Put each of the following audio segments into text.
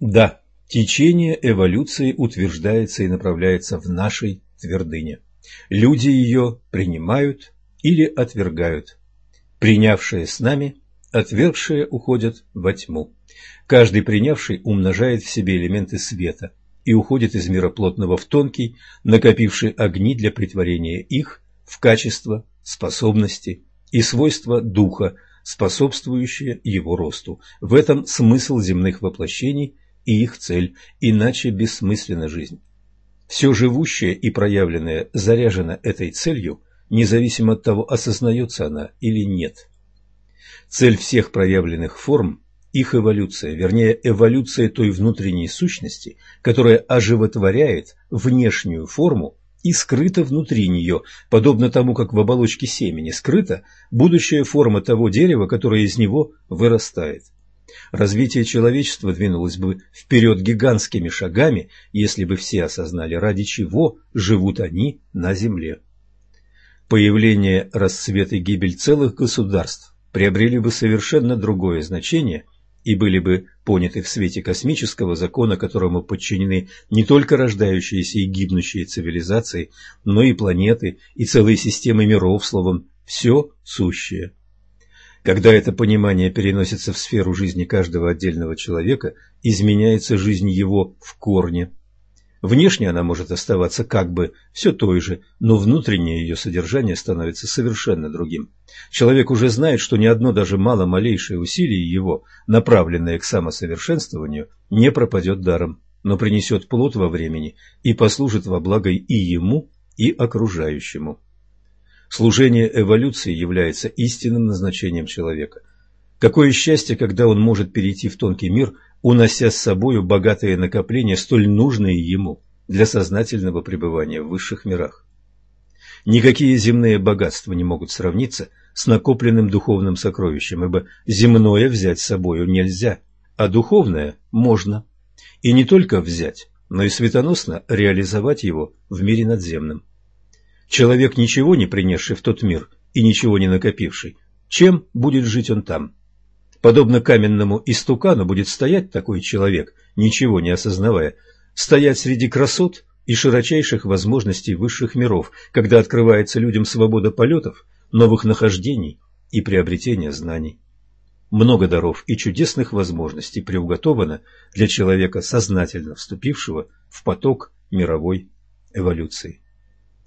Да, течение эволюции утверждается и направляется в нашей твердыне. Люди ее принимают или отвергают. Принявшие с нами, отвергшие уходят во тьму. Каждый принявший умножает в себе элементы света и уходит из мира плотного в тонкий, накопивший огни для притворения их в качество, способности и свойства духа, способствующие его росту. В этом смысл земных воплощений и их цель, иначе бессмысленна жизнь. Все живущее и проявленное заряжено этой целью, независимо от того, осознается она или нет. Цель всех проявленных форм – их эволюция, вернее, эволюция той внутренней сущности, которая оживотворяет внешнюю форму и скрыта внутри нее, подобно тому, как в оболочке семени скрыта будущая форма того дерева, которое из него вырастает. Развитие человечества двинулось бы вперед гигантскими шагами, если бы все осознали, ради чего живут они на Земле. Появление, расцвет и гибель целых государств приобрели бы совершенно другое значение и были бы поняты в свете космического закона, которому подчинены не только рождающиеся и гибнущие цивилизации, но и планеты, и целые системы миров, словом, все сущее. Когда это понимание переносится в сферу жизни каждого отдельного человека, изменяется жизнь его в корне. Внешне она может оставаться как бы все той же, но внутреннее ее содержание становится совершенно другим. Человек уже знает, что ни одно даже мало-малейшее усилие его, направленное к самосовершенствованию, не пропадет даром, но принесет плод во времени и послужит во благо и ему, и окружающему. Служение эволюции является истинным назначением человека. Какое счастье, когда он может перейти в тонкий мир, унося с собою богатые накопления, столь нужные ему для сознательного пребывания в высших мирах. Никакие земные богатства не могут сравниться с накопленным духовным сокровищем, ибо земное взять с собою нельзя, а духовное можно. И не только взять, но и светоносно реализовать его в мире надземном. Человек, ничего не принесший в тот мир и ничего не накопивший, чем будет жить он там? Подобно каменному истукану будет стоять такой человек, ничего не осознавая, стоять среди красот и широчайших возможностей высших миров, когда открывается людям свобода полетов, новых нахождений и приобретения знаний. Много даров и чудесных возможностей приуготовано для человека, сознательно вступившего в поток мировой эволюции.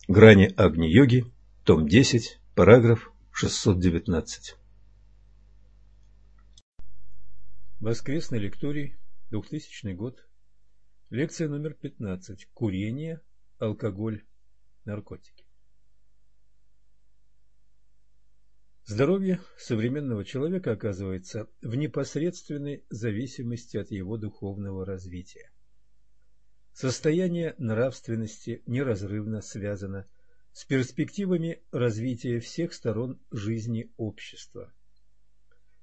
Грани Агни-йоги, том 10, параграф 619. Воскресный лекторий, 2000 год. Лекция номер 15. Курение, алкоголь, наркотики. Здоровье современного человека оказывается в непосредственной зависимости от его духовного развития. Состояние нравственности неразрывно связано с перспективами развития всех сторон жизни общества.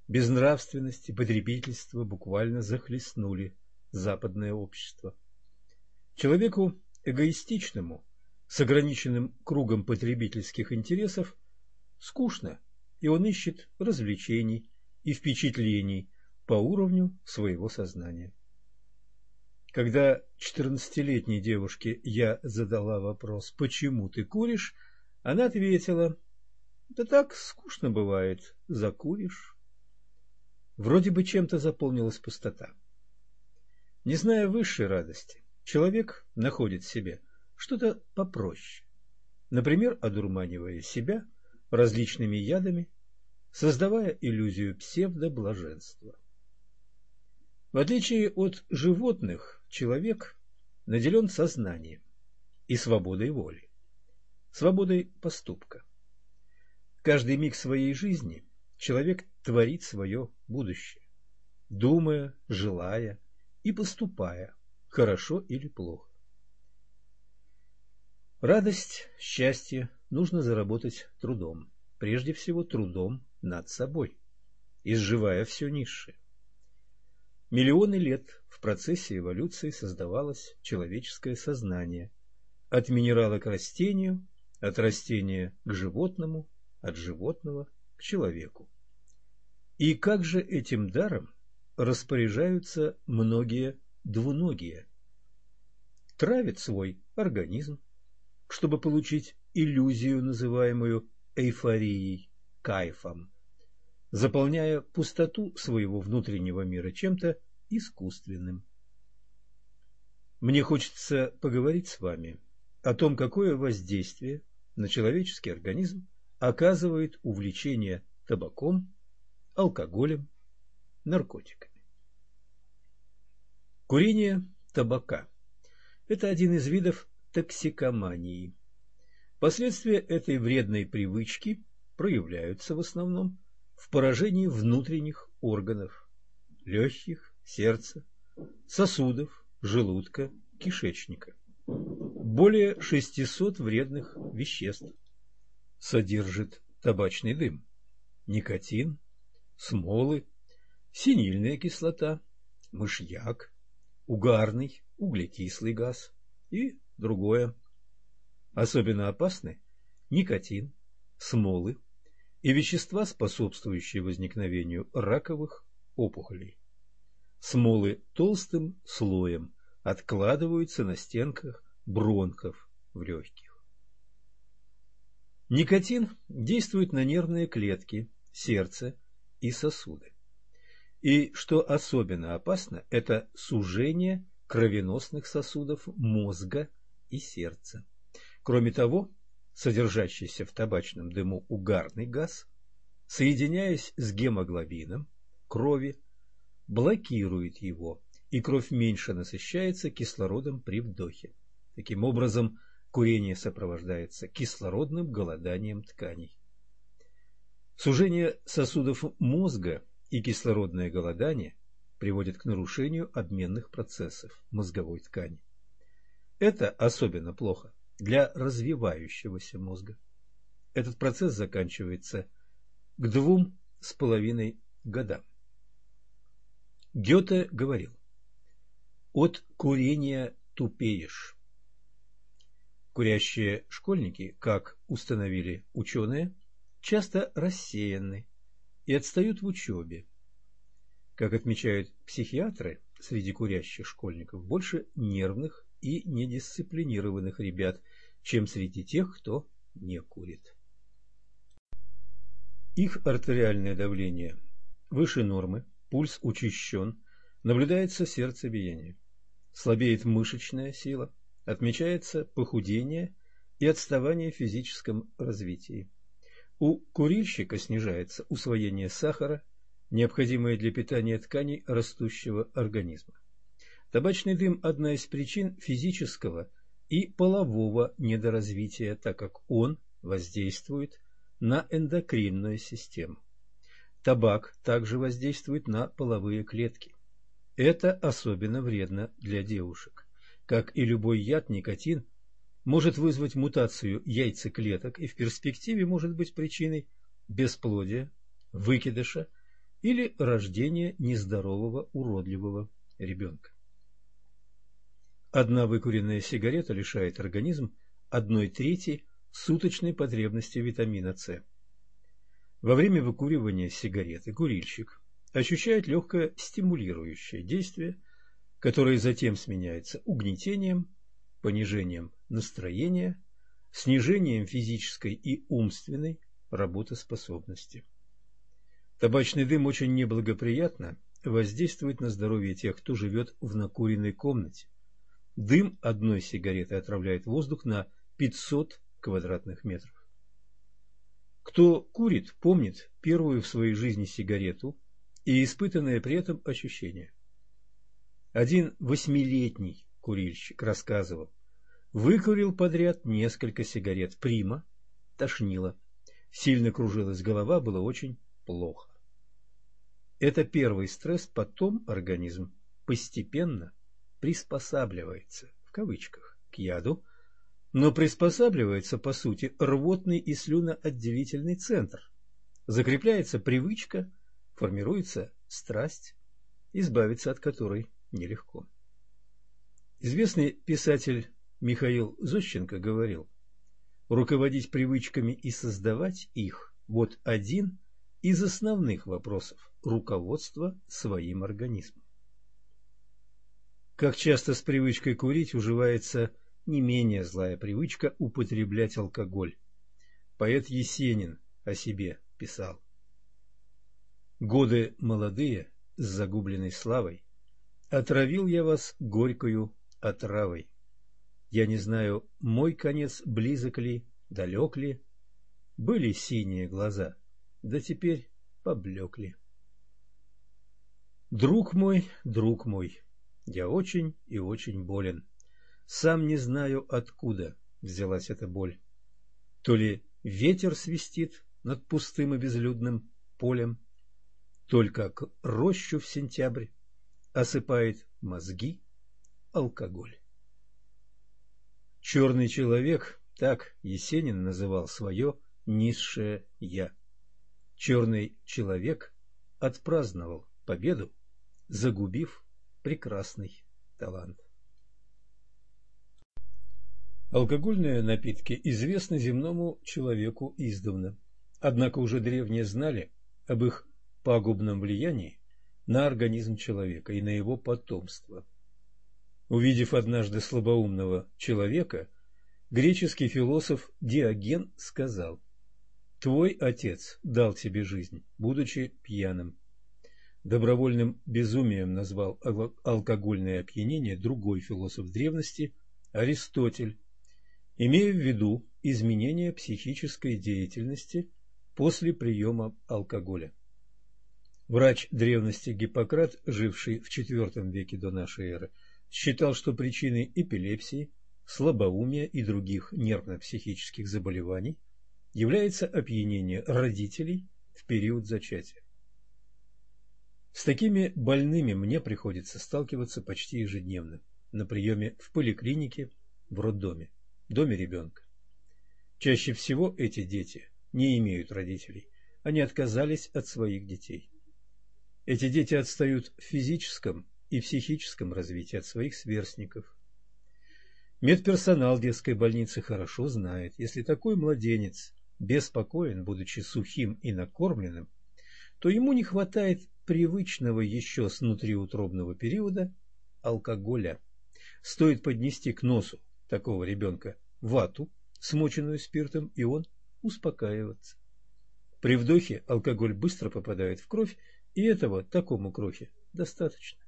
Безнравственность и потребительство буквально захлестнули западное общество. Человеку эгоистичному, с ограниченным кругом потребительских интересов, скучно, и он ищет развлечений и впечатлений по уровню своего сознания. Когда четырнадцатилетней девушке я задала вопрос «Почему ты куришь?», она ответила «Да так скучно бывает, закуришь». Вроде бы чем-то заполнилась пустота. Не зная высшей радости, человек находит в себе что-то попроще, например, одурманивая себя различными ядами, создавая иллюзию псевдоблаженства. В отличие от животных, человек наделен сознанием и свободой воли, свободой поступка. Каждый миг своей жизни человек творит свое будущее, думая, желая и поступая, хорошо или плохо. Радость, счастье нужно заработать трудом, прежде всего трудом над собой, изживая все низшее. Миллионы лет в процессе эволюции создавалось человеческое сознание. От минерала к растению, от растения к животному, от животного к человеку. И как же этим даром распоряжаются многие двуногие. Травит свой организм, чтобы получить иллюзию, называемую эйфорией, кайфом, заполняя пустоту своего внутреннего мира чем-то искусственным. Мне хочется поговорить с вами о том, какое воздействие на человеческий организм оказывает увлечение табаком, алкоголем, наркотиками. Курение табака – это один из видов токсикомании. Последствия этой вредной привычки проявляются в основном в поражении внутренних органов – легких, сердца, сосудов, желудка, кишечника. Более 600 вредных веществ содержит табачный дым, никотин, смолы, синильная кислота, мышьяк, угарный, углекислый газ и другое. Особенно опасны никотин, смолы и вещества, способствующие возникновению раковых опухолей. Смолы толстым слоем откладываются на стенках бронхов в легких. Никотин действует на нервные клетки, сердце и сосуды. И что особенно опасно, это сужение кровеносных сосудов мозга и сердца. Кроме того, содержащийся в табачном дыму угарный газ, соединяясь с гемоглобином крови, блокирует его, и кровь меньше насыщается кислородом при вдохе. Таким образом, Курение сопровождается кислородным голоданием тканей. Сужение сосудов мозга и кислородное голодание приводят к нарушению обменных процессов мозговой ткани. Это особенно плохо для развивающегося мозга. Этот процесс заканчивается к двум с половиной годам. Гёте говорил, от курения тупеешь. Курящие школьники, как установили ученые, часто рассеяны и отстают в учебе. Как отмечают психиатры, среди курящих школьников больше нервных и недисциплинированных ребят, чем среди тех, кто не курит. Их артериальное давление выше нормы, пульс учащен, наблюдается сердцебиение, слабеет мышечная сила, отмечается похудение и отставание в физическом развитии. У курильщика снижается усвоение сахара, необходимое для питания тканей растущего организма. Табачный дым – одна из причин физического и полового недоразвития, так как он воздействует на эндокринную систему. Табак также воздействует на половые клетки. Это особенно вредно для девушек. Как и любой яд, никотин может вызвать мутацию яйцеклеток и в перспективе может быть причиной бесплодия, выкидыша или рождения нездорового уродливого ребенка. Одна выкуренная сигарета лишает организм одной трети суточной потребности витамина С. Во время выкуривания сигареты курильщик ощущает легкое стимулирующее действие – которое затем сменяется угнетением, понижением настроения, снижением физической и умственной работоспособности. Табачный дым очень неблагоприятно воздействует на здоровье тех, кто живет в накуренной комнате. Дым одной сигареты отравляет воздух на 500 квадратных метров. Кто курит, помнит первую в своей жизни сигарету и испытанное при этом ощущение. Один восьмилетний курильщик рассказывал, выкурил подряд несколько сигарет прима, тошнило, сильно кружилась голова, было очень плохо. Это первый стресс, потом организм постепенно приспосабливается, в кавычках, к яду, но приспосабливается, по сути, рвотный и слюноотделительный центр. Закрепляется привычка, формируется страсть, избавиться от которой нелегко. Известный писатель Михаил Зощенко говорил, руководить привычками и создавать их – вот один из основных вопросов руководства своим организмом. Как часто с привычкой курить уживается не менее злая привычка употреблять алкоголь. Поэт Есенин о себе писал. Годы молодые с загубленной славой, Отравил я вас горькою отравой. Я не знаю, мой конец близок ли, далек ли. Были синие глаза, да теперь поблекли. Друг мой, друг мой, я очень и очень болен. Сам не знаю, откуда взялась эта боль. То ли ветер свистит над пустым и безлюдным полем, только к рощу в сентябрь осыпает мозги алкоголь. Черный человек, так Есенин называл свое низшее «я». Черный человек отпраздновал победу, загубив прекрасный талант. Алкогольные напитки известны земному человеку издавна, однако уже древние знали об их пагубном влиянии на организм человека и на его потомство. Увидев однажды слабоумного человека, греческий философ Диоген сказал «Твой отец дал тебе жизнь, будучи пьяным». Добровольным безумием назвал алкогольное опьянение другой философ древности Аристотель имея в виду изменение психической деятельности после приема алкоголя. Врач древности Гиппократ, живший в IV веке до нашей эры, считал, что причиной эпилепсии, слабоумия и других нервно-психических заболеваний является опьянение родителей в период зачатия. С такими больными мне приходится сталкиваться почти ежедневно на приеме в поликлинике, в роддоме доме ребенка. Чаще всего эти дети не имеют родителей, они отказались от своих детей. Эти дети отстают в физическом и психическом развитии от своих сверстников. Медперсонал детской больницы хорошо знает, если такой младенец беспокоен, будучи сухим и накормленным, то ему не хватает привычного еще с внутриутробного периода алкоголя. Стоит поднести к носу такого ребенка вату, смоченную спиртом, и он успокаивается. При вдохе алкоголь быстро попадает в кровь, и этого такому крохе достаточно.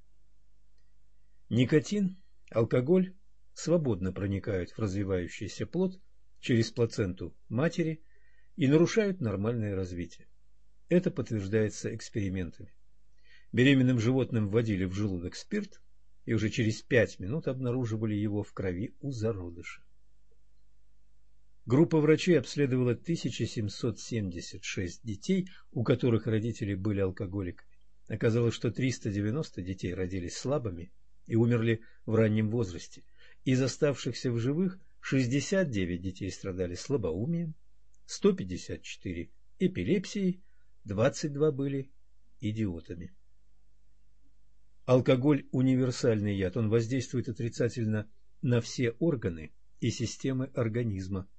Никотин, алкоголь свободно проникают в развивающийся плод через плаценту матери и нарушают нормальное развитие. Это подтверждается экспериментами. Беременным животным вводили в желудок спирт, и уже через 5 минут обнаруживали его в крови у зародыша. Группа врачей обследовала 1776 детей, у которых родители были алкоголиками. Оказалось, что 390 детей родились слабыми и умерли в раннем возрасте. Из оставшихся в живых 69 детей страдали слабоумием, 154 эпилепсией, 22 были идиотами. Алкоголь – универсальный яд, он воздействует отрицательно на все органы и системы организма,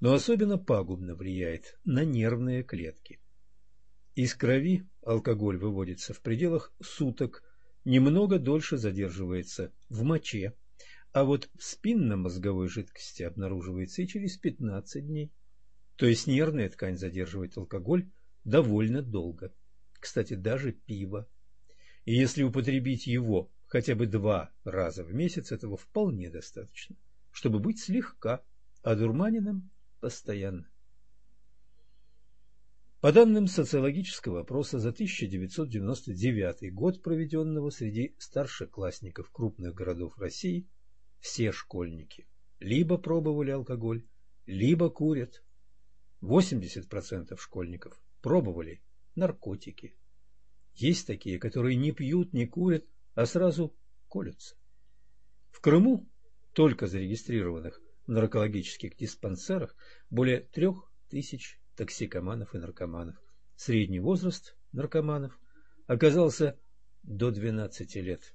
но особенно пагубно влияет на нервные клетки. Из крови алкоголь выводится в пределах суток, немного дольше задерживается в моче, а вот в спинномозговой жидкости обнаруживается и через 15 дней. То есть нервная ткань задерживает алкоголь довольно долго. Кстати, даже пиво и если употребить его хотя бы два раза в месяц, этого вполне достаточно, чтобы быть слегка одурманенным постоянно. По данным социологического опроса за 1999 год, проведенного среди старшеклассников крупных городов России, все школьники либо пробовали алкоголь, либо курят. 80% школьников пробовали наркотики. Есть такие, которые не пьют, не курят, а сразу колются. В Крыму только зарегистрированных в наркологических диспансерах более трех тысяч токсикоманов и наркоманов. Средний возраст наркоманов оказался до 12 лет.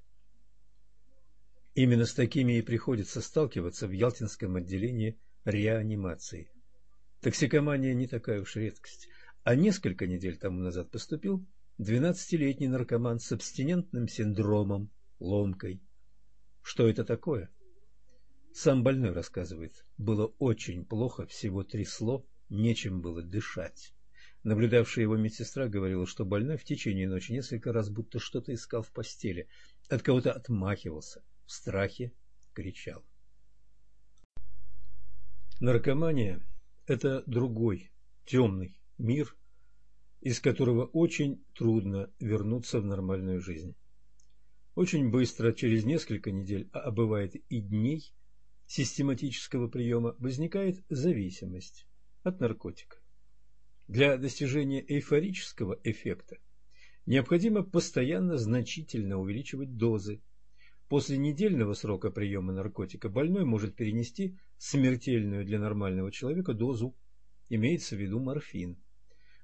Именно с такими и приходится сталкиваться в Ялтинском отделении реанимации. Токсикомания не такая уж редкость. А несколько недель тому назад поступил 12-летний наркоман с абстинентным синдромом, ломкой. Что это такое? Сам больной рассказывает. Было очень плохо, всего трясло, нечем было дышать. Наблюдавшая его медсестра говорила, что больной в течение ночи несколько раз будто что-то искал в постели, от кого-то отмахивался, в страхе кричал. Наркомания – это другой, темный мир, из которого очень трудно вернуться в нормальную жизнь. Очень быстро, через несколько недель, а бывает и дней, систематического приема возникает зависимость от наркотика. Для достижения эйфорического эффекта необходимо постоянно значительно увеличивать дозы. После недельного срока приема наркотика больной может перенести смертельную для нормального человека дозу, имеется в виду морфин.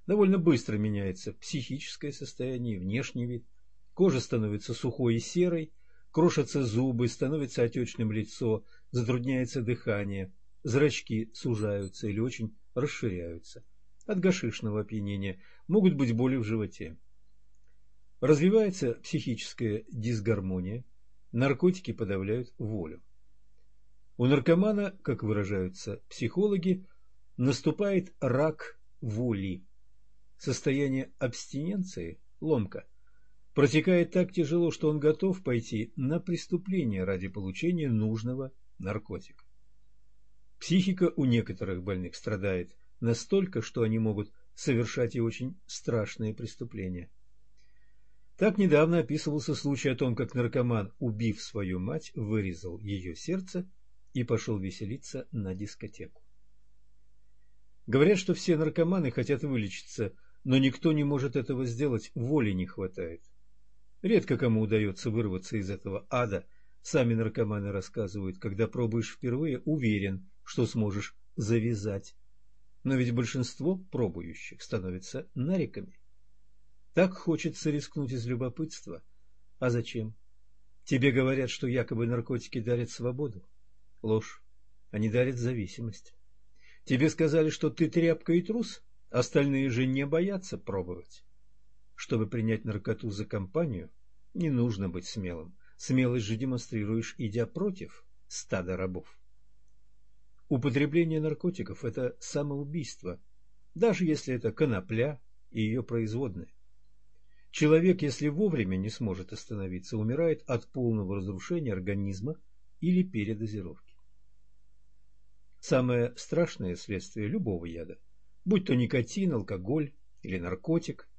Довольно быстро меняется психическое состояние, внешний вид, кожа становится сухой и серой, крошатся зубы, становится отечным лицо, затрудняется дыхание, зрачки сужаются или очень расширяются от гашишного опьянения, могут быть боли в животе. Развивается психическая дисгармония, наркотики подавляют волю. У наркомана, как выражаются психологи, наступает рак воли. Состояние абстиненции, ломка, протекает так тяжело, что он готов пойти на преступление ради получения нужного наркотика. Психика у некоторых больных страдает настолько, что они могут совершать и очень страшные преступления. Так недавно описывался случай о том, как наркоман, убив свою мать, вырезал ее сердце и пошел веселиться на дискотеку. Говорят, что все наркоманы хотят вылечиться, но никто не может этого сделать, воли не хватает. Редко кому удается вырваться из этого ада. Сами наркоманы рассказывают, когда пробуешь впервые, уверен, что сможешь завязать но ведь большинство пробующих становятся нариками. Так хочется рискнуть из любопытства. А зачем? Тебе говорят, что якобы наркотики дарят свободу. Ложь. Они дарят зависимость. Тебе сказали, что ты тряпка и трус, остальные же не боятся пробовать. Чтобы принять наркоту за компанию, не нужно быть смелым. Смелость же демонстрируешь, идя против стада рабов. Употребление наркотиков – это самоубийство, даже если это конопля и ее производные. Человек, если вовремя не сможет остановиться, умирает от полного разрушения организма или передозировки. Самое страшное следствие любого яда, будь то никотин, алкоголь или наркотик,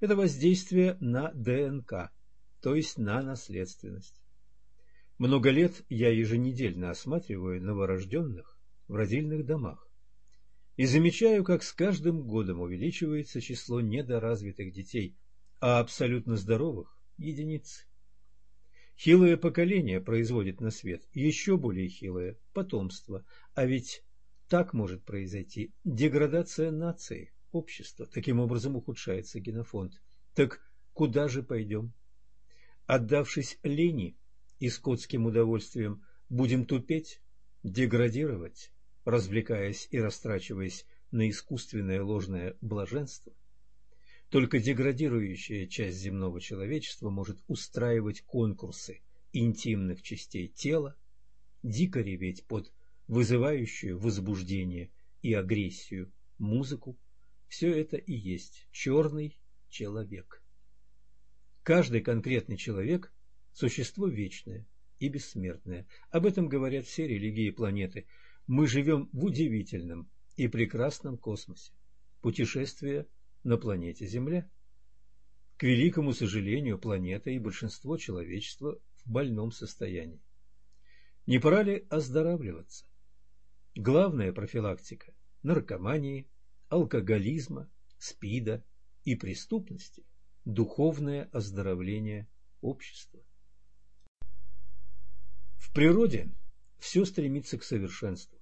это воздействие на ДНК, то есть на наследственность. Много лет я еженедельно осматриваю новорожденных в родильных домах. И замечаю, как с каждым годом увеличивается число недоразвитых детей, а абсолютно здоровых – единицы. Хилое поколение производит на свет еще более хилое потомство, а ведь так может произойти деградация нации, общества, таким образом ухудшается генофонд. Так куда же пойдем? Отдавшись лени и скотским удовольствием, будем тупеть, деградировать? развлекаясь и растрачиваясь на искусственное ложное блаженство, только деградирующая часть земного человечества может устраивать конкурсы интимных частей тела, дико реветь под вызывающую возбуждение и агрессию музыку. Все это и есть черный человек. Каждый конкретный человек – существо вечное и бессмертное. Об этом говорят все религии планеты – мы живем в удивительном и прекрасном космосе. Путешествие на планете Земля. К великому сожалению, планета и большинство человечества в больном состоянии. Не пора ли оздоравливаться? Главная профилактика – наркомании, алкоголизма, СПИДа и преступности – духовное оздоровление общества. В природе все стремится к совершенству.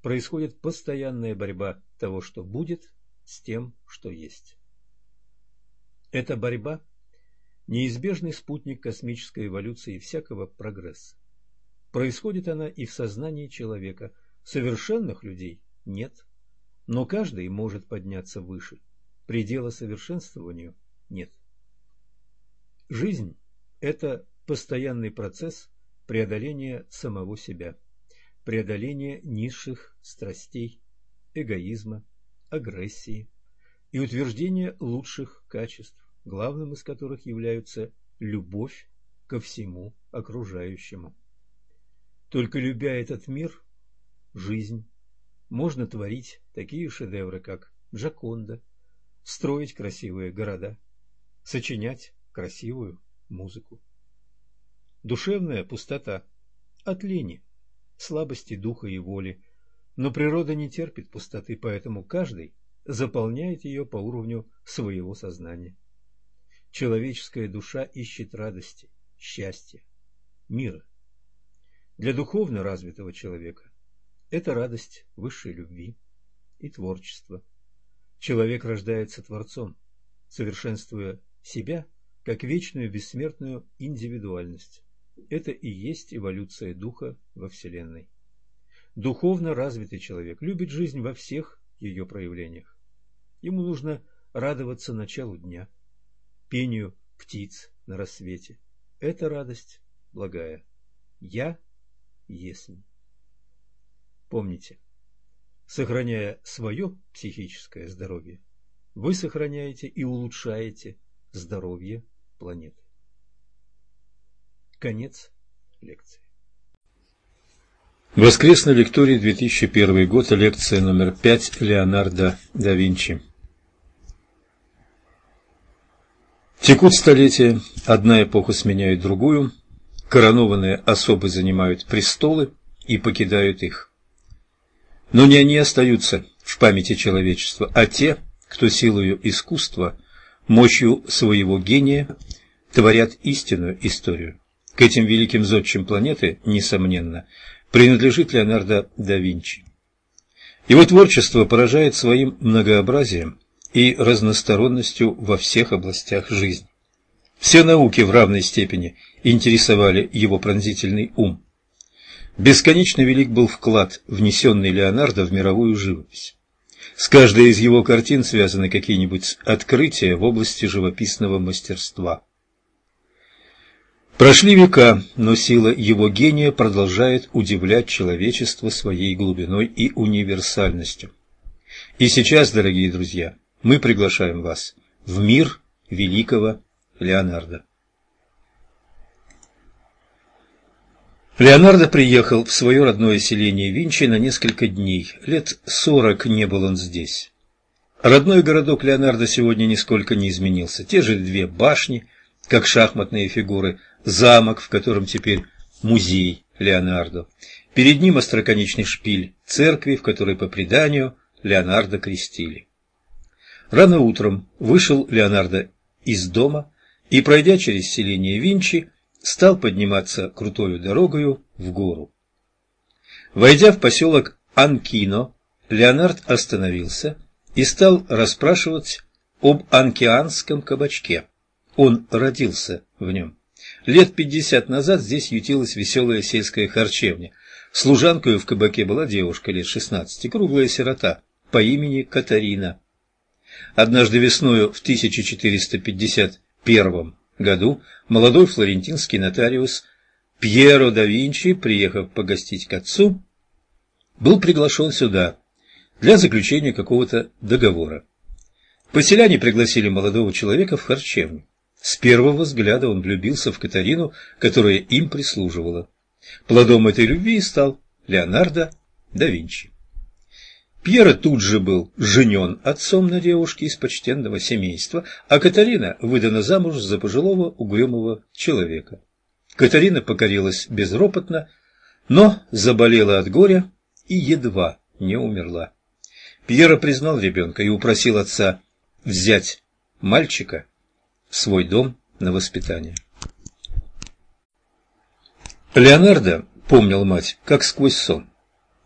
Происходит постоянная борьба того, что будет, с тем, что есть. Эта борьба – неизбежный спутник космической эволюции и всякого прогресса. Происходит она и в сознании человека. Совершенных людей нет, но каждый может подняться выше. Предела совершенствованию нет. Жизнь – это постоянный процесс преодоление самого себя, преодоление низших страстей, эгоизма, агрессии и утверждение лучших качеств, главным из которых являются любовь ко всему окружающему. Только любя этот мир, жизнь, можно творить такие шедевры, как Джаконда, строить красивые города, сочинять красивую музыку. Душевная пустота от лени, слабости духа и воли, но природа не терпит пустоты, поэтому каждый заполняет ее по уровню своего сознания. Человеческая душа ищет радости, счастья, мира. Для духовно развитого человека это радость высшей любви и творчества. Человек рождается творцом, совершенствуя себя как вечную бессмертную индивидуальность. Это и есть эволюция духа во Вселенной. Духовно развитый человек любит жизнь во всех ее проявлениях. Ему нужно радоваться началу дня, пению птиц на рассвете. Это радость благая. Я есть. Помните, сохраняя свое психическое здоровье, вы сохраняете и улучшаете здоровье планеты. Конец лекции. Воскресной лекторий 2001 год, лекция номер 5 Леонардо да Винчи. Текут столетия, одна эпоха сменяет другую, коронованные особы занимают престолы и покидают их. Но не они остаются в памяти человечества, а те, кто силою искусства, мощью своего гения творят истинную историю. К этим великим зодчим планеты, несомненно, принадлежит Леонардо да Винчи. Его творчество поражает своим многообразием и разносторонностью во всех областях жизни. Все науки в равной степени интересовали его пронзительный ум. Бесконечно велик был вклад, внесенный Леонардо в мировую живопись. С каждой из его картин связаны какие-нибудь открытия в области живописного мастерства. Прошли века, но сила его гения продолжает удивлять человечество своей глубиной и универсальностью. И сейчас, дорогие друзья, мы приглашаем вас в мир великого Леонардо. Леонардо приехал в свое родное селение Винчи на несколько дней. Лет сорок не был он здесь. Родной городок Леонардо сегодня нисколько не изменился. Те же две башни, как шахматные фигуры, замок, в котором теперь музей Леонардо. Перед ним остроконечный шпиль церкви, в которой по преданию Леонардо крестили. Рано утром вышел Леонардо из дома и, пройдя через селение Винчи, стал подниматься крутою дорогою в гору. Войдя в поселок Анкино, Леонард остановился и стал расспрашивать об анкианском кабачке. Он родился в нем. Лет пятьдесят назад здесь ютилась веселая сельская харчевня. Служанкою в кабаке была девушка лет шестнадцати, круглая сирота, по имени Катарина. Однажды весною в 1451 году молодой флорентинский нотариус Пьеро да Винчи, приехав погостить к отцу, был приглашен сюда для заключения какого-то договора. Поселяне пригласили молодого человека в харчевню. С первого взгляда он влюбился в Катарину, которая им прислуживала. Плодом этой любви стал Леонардо да Винчи. Пьера тут же был женен отцом на девушке из почтенного семейства, а Катарина выдана замуж за пожилого угрюмого человека. Катарина покорилась безропотно, но заболела от горя и едва не умерла. Пьера признал ребенка и упросил отца взять мальчика в свой дом на воспитание. Леонардо помнил мать, как сквозь сон.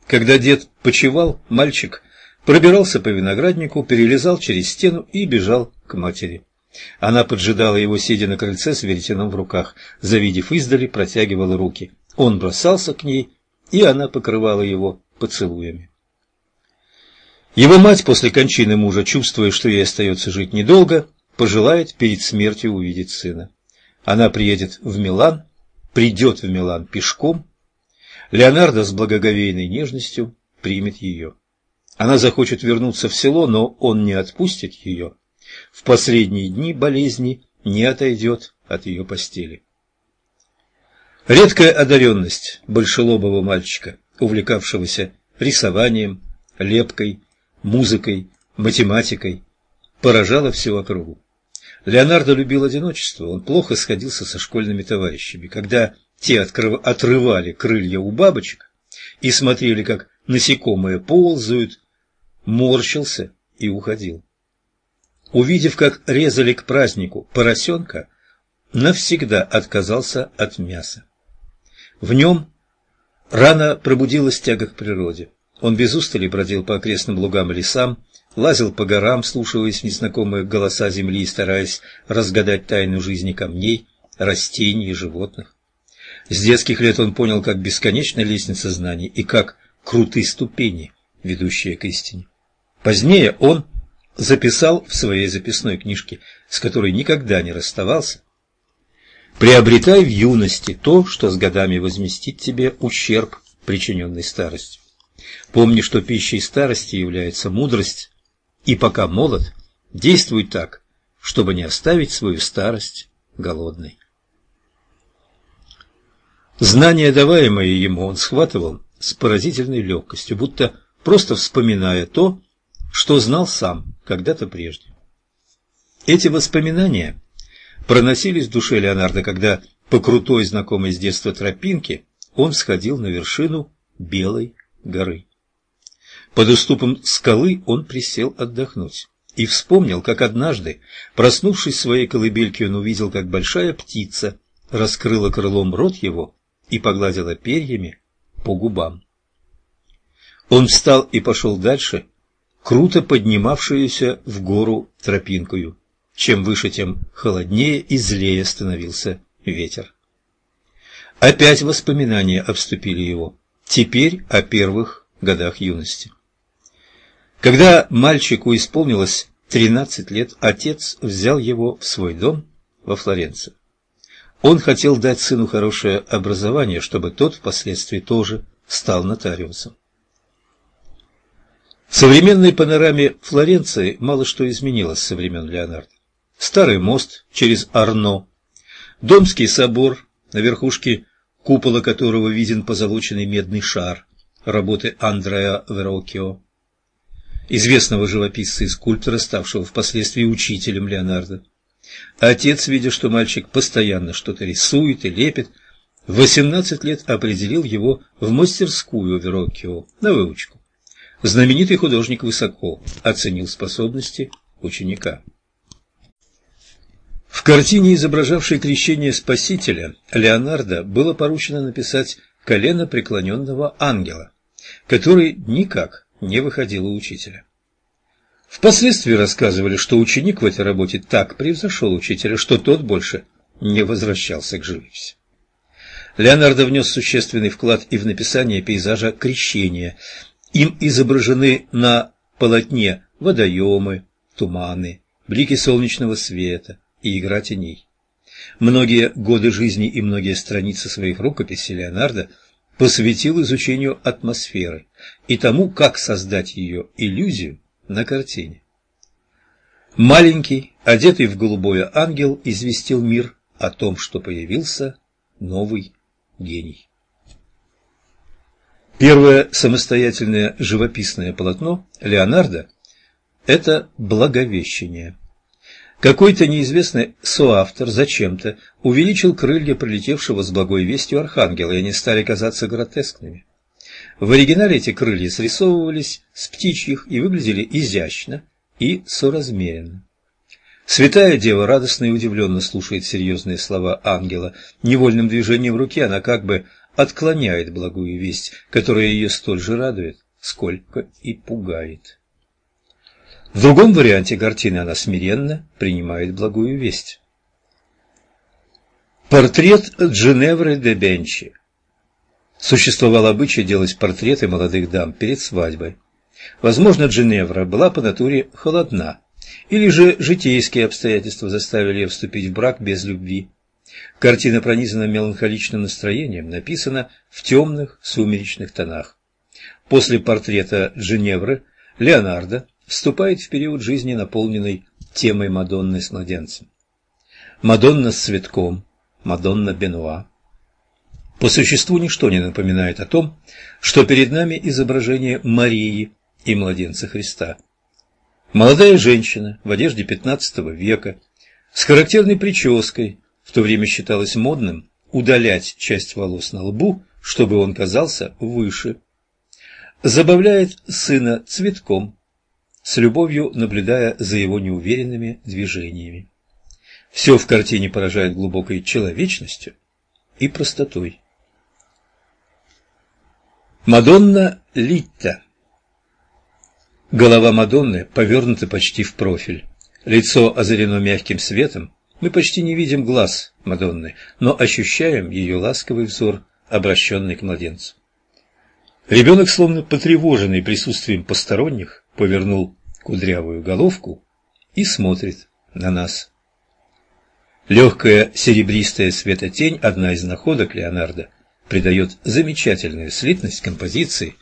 Когда дед почевал, мальчик пробирался по винограднику, перелезал через стену и бежал к матери. Она поджидала его, сидя на крыльце с веретеном в руках. Завидев издали, протягивала руки. Он бросался к ней, и она покрывала его поцелуями. Его мать после кончины мужа, чувствуя, что ей остается жить недолго, пожелает перед смертью увидеть сына. Она приедет в Милан придет в Милан пешком, Леонардо с благоговейной нежностью примет ее. Она захочет вернуться в село, но он не отпустит ее. В последние дни болезни не отойдет от ее постели. Редкая одаренность большелобого мальчика, увлекавшегося рисованием, лепкой, музыкой, математикой, поражала всю округу. Леонардо любил одиночество, он плохо сходился со школьными товарищами. Когда те отрывали крылья у бабочек и смотрели, как насекомые ползают, морщился и уходил. Увидев, как резали к празднику поросенка, навсегда отказался от мяса. В нем рано пробудилась тяга к природе. Он без устали бродил по окрестным лугам и лесам, лазил по горам, слушаясь незнакомые голоса земли и стараясь разгадать тайну жизни камней, растений и животных. С детских лет он понял, как бесконечна лестница знаний и как крутые ступени, ведущие к истине. Позднее он записал в своей записной книжке, с которой никогда не расставался, «Приобретай в юности то, что с годами возместит тебе ущерб, причиненный старостью. Помни, что пищей старости является мудрость, и пока молод, действуй так, чтобы не оставить свою старость голодной». Знания, даваемые ему, он схватывал с поразительной легкостью, будто просто вспоминая то, что знал сам когда-то прежде. Эти воспоминания проносились в душе Леонардо, когда по крутой знакомой с детства тропинке он сходил на вершину Белой горы. Под уступом скалы он присел отдохнуть и вспомнил, как однажды, проснувшись в своей колыбельке, он увидел, как большая птица раскрыла крылом рот его и погладила перьями по губам. Он встал и пошел дальше, круто поднимавшуюся в гору тропинкою. Чем выше, тем холоднее и злее становился ветер. Опять воспоминания обступили его, теперь о первых годах юности. Когда мальчику исполнилось тринадцать лет, отец взял его в свой дом во Флоренции. Он хотел дать сыну хорошее образование, чтобы тот впоследствии тоже стал нотариусом. В современной панораме Флоренции мало что изменилось со времен Леонардо. Старый мост через Арно, Домский собор, на верхушке купола которого виден позолоченный медный шар, работы Андреа Верокио, известного живописца и скульптора, ставшего впоследствии учителем Леонардо. Отец, видя, что мальчик постоянно что-то рисует и лепит, в 18 лет определил его в мастерскую Верокио на выучку. Знаменитый художник высоко оценил способности ученика. В картине, изображавшей крещение Спасителя, Леонардо было поручено написать колено преклоненного ангела, который никак не выходил у учителя. Впоследствии рассказывали, что ученик в этой работе так превзошел учителя, что тот больше не возвращался к живописи. Леонардо внес существенный вклад и в написание пейзажа крещения, им изображены на полотне водоемы, туманы, блики солнечного света и игра теней. Многие годы жизни и многие страницы своих рукописей Леонардо посвятил изучению атмосферы и тому, как создать ее иллюзию на картине. Маленький, одетый в голубое ангел, известил мир о том, что появился новый гений. Первое самостоятельное живописное полотно Леонардо – это «Благовещение». Какой-то неизвестный соавтор зачем-то увеличил крылья прилетевшего с благой вестью архангела, и они стали казаться гротескными. В оригинале эти крылья срисовывались с птичьих и выглядели изящно и соразмеренно. Святая Дева радостно и удивленно слушает серьезные слова ангела. Невольным движением руки она как бы отклоняет благую весть, которая ее столь же радует, сколько и пугает. В другом варианте картины она смиренно принимает благую весть. Портрет Дженевры де Бенчи. Существовал обычай делать портреты молодых дам перед свадьбой. Возможно, Дженевра была по натуре холодна, или же житейские обстоятельства заставили ее вступить в брак без любви. Картина пронизана меланхоличным настроением, написана в темных сумеречных тонах. После портрета Женевры Леонардо вступает в период жизни, наполненный темой Мадонны с младенцем. Мадонна с цветком, Мадонна Бенуа. По существу ничто не напоминает о том, что перед нами изображение Марии и младенца Христа. Молодая женщина в одежде XV века, с характерной прической, в то время считалось модным удалять часть волос на лбу, чтобы он казался выше. Забавляет сына цветком, с любовью наблюдая за его неуверенными движениями. Все в картине поражает глубокой человечностью и простотой. Мадонна Литта Голова Мадонны повернута почти в профиль. Лицо озарено мягким светом. Мы почти не видим глаз Мадонны, но ощущаем ее ласковый взор, обращенный к младенцу. Ребенок, словно потревоженный присутствием посторонних, повернул кудрявую головку и смотрит на нас. Легкая серебристая светотень, одна из находок Леонардо, придает замечательную слитность композиции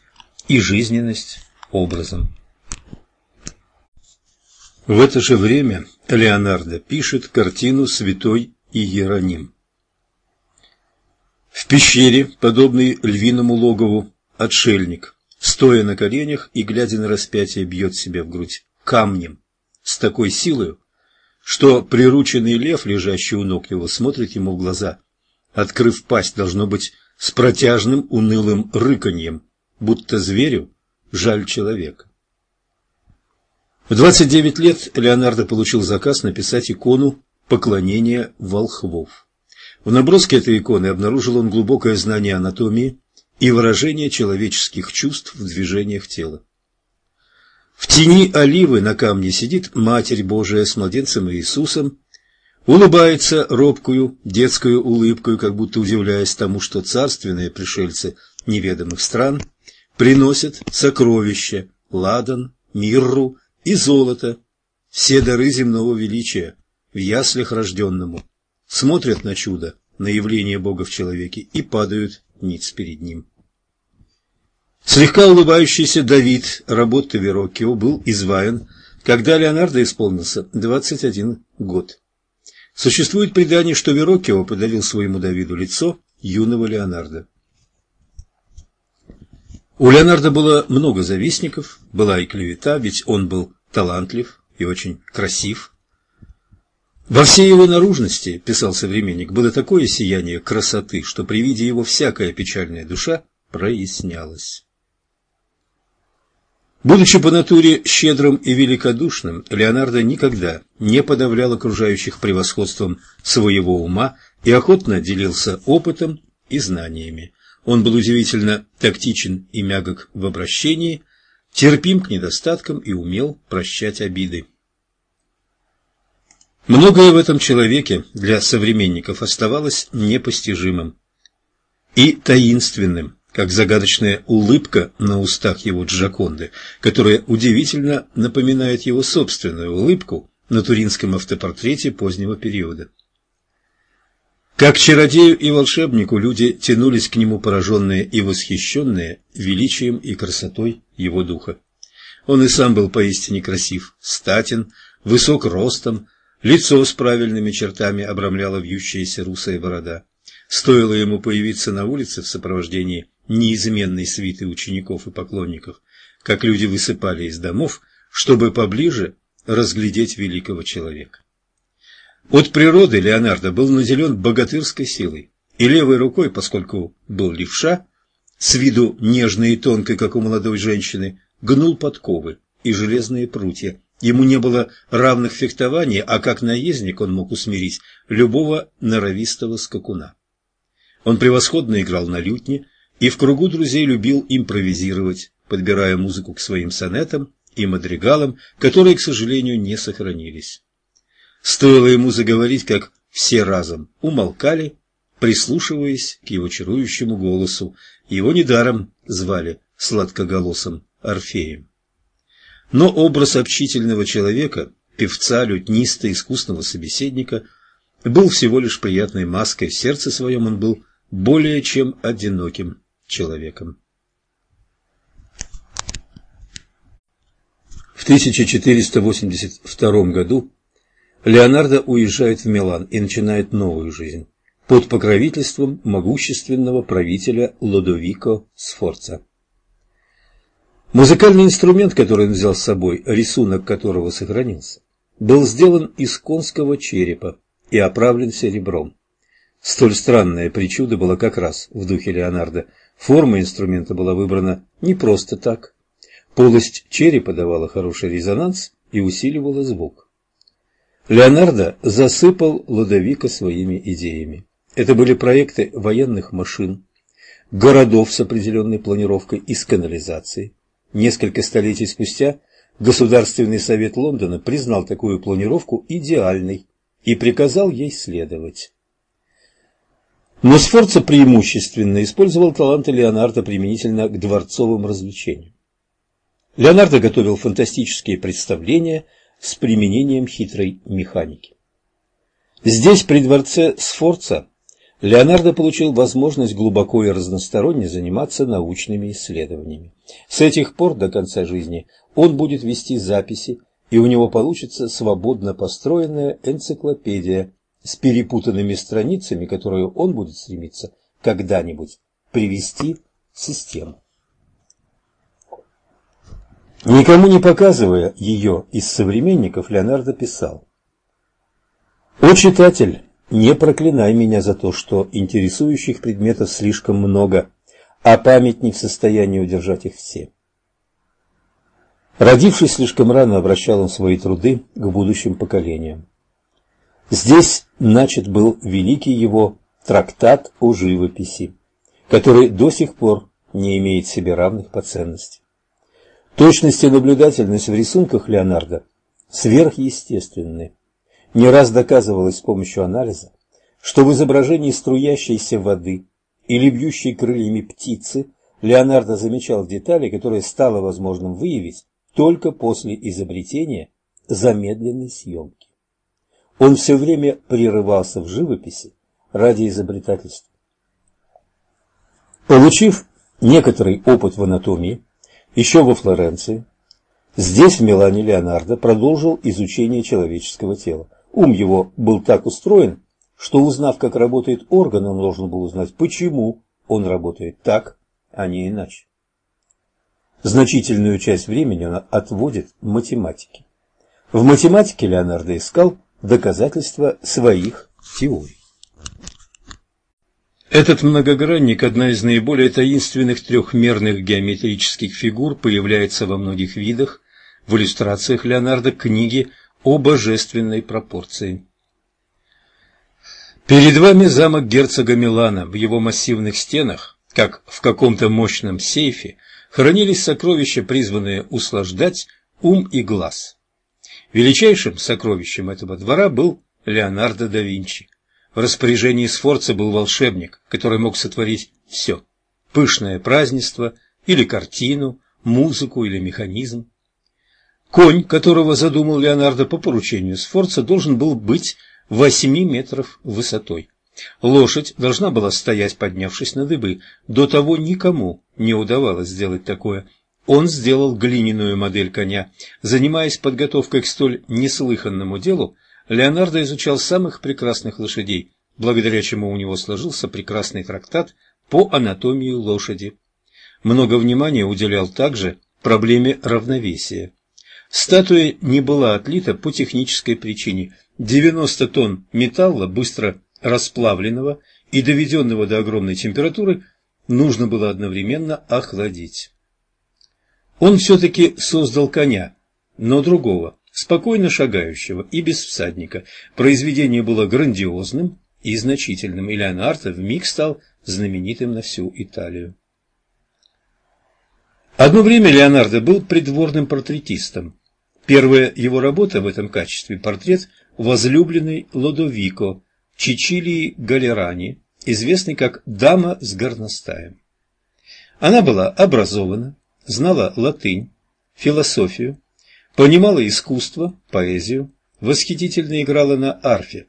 и жизненность образом. В это же время Леонардо пишет картину «Святой Иероним». В пещере, подобной львиному логову, отшельник, стоя на коленях и глядя на распятие, бьет себя в грудь камнем с такой силой, что прирученный лев, лежащий у ног его, смотрит ему в глаза, открыв пасть, должно быть, с протяжным унылым рыканьем, будто зверю жаль человека. В 29 лет Леонардо получил заказ написать икону поклонения волхвов. В наброске этой иконы обнаружил он глубокое знание анатомии и выражение человеческих чувств в движениях тела. В тени оливы на камне сидит Матерь Божия с младенцем Иисусом, улыбается робкую детскую улыбкой, как будто удивляясь тому, что царственные пришельцы неведомых стран приносят сокровища, ладан, мирру и золото, все дары земного величия, в яслях рожденному, смотрят на чудо, на явление Бога в человеке и падают ниц перед ним. Слегка улыбающийся Давид, работы Вероккио, был изваян, когда Леонардо исполнился 21 год. Существует предание, что Вероккио подарил своему Давиду лицо юного Леонардо. У Леонардо было много завистников, была и клевета, ведь он был талантлив и очень красив. Во всей его наружности, писал современник, было такое сияние красоты, что при виде его всякая печальная душа прояснялась. Будучи по натуре щедрым и великодушным, Леонардо никогда не подавлял окружающих превосходством своего ума и охотно делился опытом и знаниями. Он был удивительно тактичен и мягок в обращении, терпим к недостаткам и умел прощать обиды. Многое в этом человеке для современников оставалось непостижимым и таинственным как загадочная улыбка на устах его Джаконды, которая удивительно напоминает его собственную улыбку на туринском автопортрете позднего периода. Как чародею и волшебнику люди тянулись к нему пораженные и восхищенные величием и красотой его духа. Он и сам был поистине красив, статен, высок ростом, лицо с правильными чертами обрамляла вьющаяся русая борода. Стоило ему появиться на улице в сопровождении неизменной свиты учеников и поклонников, как люди высыпали из домов, чтобы поближе разглядеть великого человека. От природы Леонардо был наделен богатырской силой, и левой рукой, поскольку был левша, с виду нежной и тонкой, как у молодой женщины, гнул подковы и железные прутья. Ему не было равных фехтований, а как наездник он мог усмирить любого норовистого скакуна. Он превосходно играл на лютне, и в кругу друзей любил импровизировать, подбирая музыку к своим сонетам и мадригалам, которые, к сожалению, не сохранились. Стоило ему заговорить, как все разом умолкали, прислушиваясь к его чарующему голосу. Его недаром звали сладкоголосым Орфеем. Но образ общительного человека, певца, лютниста, искусного собеседника был всего лишь приятной маской, в сердце своем он был более чем одиноким человеком. В 1482 году Леонардо уезжает в Милан и начинает новую жизнь под покровительством могущественного правителя Лодовико Сфорца. Музыкальный инструмент, который он взял с собой, рисунок которого сохранился, был сделан из конского черепа и оправлен серебром. Столь странное причуда была как раз в духе Леонардо. Форма инструмента была выбрана не просто так. Полость черепа давала хороший резонанс и усиливала звук. Леонардо засыпал Лодовика своими идеями. Это были проекты военных машин, городов с определенной планировкой и с канализацией. Несколько столетий спустя Государственный совет Лондона признал такую планировку идеальной и приказал ей следовать. Но Сфорца преимущественно использовал таланты Леонардо применительно к дворцовым развлечениям. Леонардо готовил фантастические представления с применением хитрой механики. Здесь, при дворце Сфорца, Леонардо получил возможность глубоко и разносторонне заниматься научными исследованиями. С этих пор до конца жизни он будет вести записи, и у него получится свободно построенная энциклопедия с перепутанными страницами, которую он будет стремиться когда-нибудь привести в систему. Никому не показывая ее из современников, Леонардо писал «О, читатель, не проклинай меня за то, что интересующих предметов слишком много, а память не в состоянии удержать их все». Родившись слишком рано, обращал он свои труды к будущим поколениям. Здесь начат был великий его трактат о живописи, который до сих пор не имеет себе равных по ценности. Точность и наблюдательность в рисунках Леонардо сверхъестественны. Не раз доказывалось с помощью анализа, что в изображении струящейся воды или бьющей крыльями птицы Леонардо замечал детали, которые стало возможным выявить только после изобретения замедленной съемки. Он все время прерывался в живописи ради изобретательства. Получив некоторый опыт в анатомии, еще во Флоренции, здесь, в Милане, Леонардо продолжил изучение человеческого тела. Ум его был так устроен, что, узнав, как работает орган, он должен был узнать, почему он работает так, а не иначе. Значительную часть времени он отводит математике. В математике Леонардо искал доказательства своих теорий. Этот многогранник, одна из наиболее таинственных трехмерных геометрических фигур, появляется во многих видах в иллюстрациях Леонардо книги о божественной пропорции. Перед вами замок герцога Милана. В его массивных стенах, как в каком-то мощном сейфе, хранились сокровища, призванные услаждать ум и глаз. Величайшим сокровищем этого двора был Леонардо да Винчи. В распоряжении Сфорца был волшебник, который мог сотворить все – пышное празднество или картину, музыку или механизм. Конь, которого задумал Леонардо по поручению Сфорца, должен был быть восьми метров высотой. Лошадь должна была стоять, поднявшись на дыбы. До того никому не удавалось сделать такое. Он сделал глиняную модель коня. Занимаясь подготовкой к столь неслыханному делу, Леонардо изучал самых прекрасных лошадей, благодаря чему у него сложился прекрасный трактат по анатомии лошади. Много внимания уделял также проблеме равновесия. Статуя не была отлита по технической причине. 90 тонн металла, быстро расплавленного и доведенного до огромной температуры, нужно было одновременно охладить. Он все-таки создал коня, но другого, спокойно шагающего и без всадника. Произведение было грандиозным и значительным, и Леонардо вмиг стал знаменитым на всю Италию. Одно время Леонардо был придворным портретистом. Первая его работа в этом качестве – портрет возлюбленной Лодовико Чичилии Галерани, известной как «Дама с горностаем». Она была образована, знала латынь, философию, Понимала искусство, поэзию, восхитительно играла на арфе.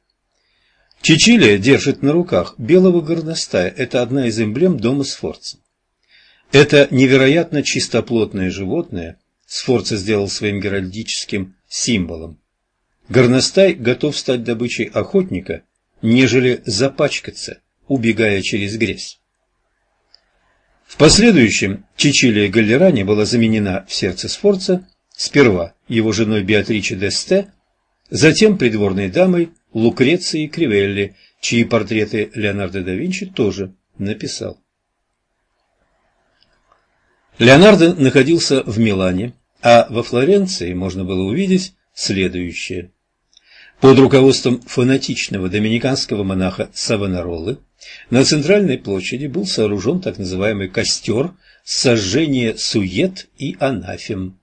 Чичилия держит на руках белого горностая. Это одна из эмблем дома Сфорца. Это невероятно чистоплотное животное Сфорца сделал своим геральдическим символом. Горностай готов стать добычей охотника, нежели запачкаться, убегая через грязь. В последующем Чичилия Галлерани была заменена в сердце Сфорца сперва его женой Беатриче Десте, затем придворной дамой Лукрецией Кривелли, чьи портреты Леонардо да Винчи тоже написал. Леонардо находился в Милане, а во Флоренции можно было увидеть следующее. Под руководством фанатичного доминиканского монаха Савонаролы на центральной площади был сооружен так называемый костер сожжения сует и анафем.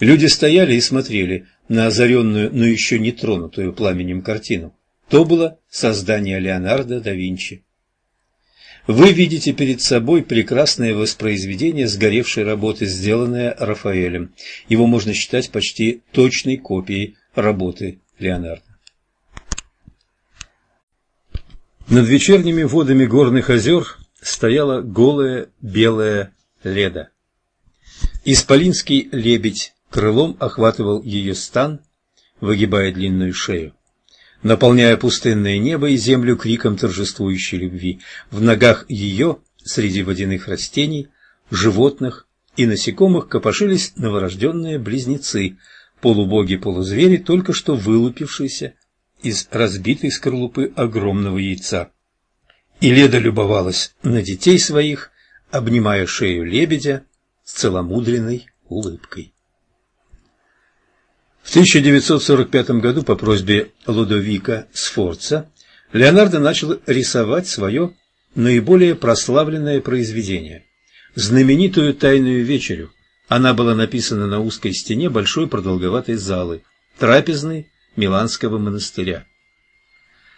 Люди стояли и смотрели на озаренную, но еще не тронутую пламенем картину. То было создание Леонардо да Винчи. Вы видите перед собой прекрасное воспроизведение сгоревшей работы, сделанное Рафаэлем. Его можно считать почти точной копией работы Леонардо. Над вечерними водами горных озер стояла голая белая леда. Исполинский лебедь крылом охватывал ее стан, выгибая длинную шею, наполняя пустынное небо и землю криком торжествующей любви. В ногах ее, среди водяных растений, животных и насекомых копошились новорожденные близнецы, полубоги-полузвери, только что вылупившиеся из разбитой скорлупы огромного яйца. И Леда любовалась на детей своих, обнимая шею лебедя с целомудренной улыбкой. В 1945 году по просьбе Лудовика Сфорца Леонардо начал рисовать свое наиболее прославленное произведение – знаменитую «Тайную вечерю». Она была написана на узкой стене большой продолговатой залы, трапезной Миланского монастыря.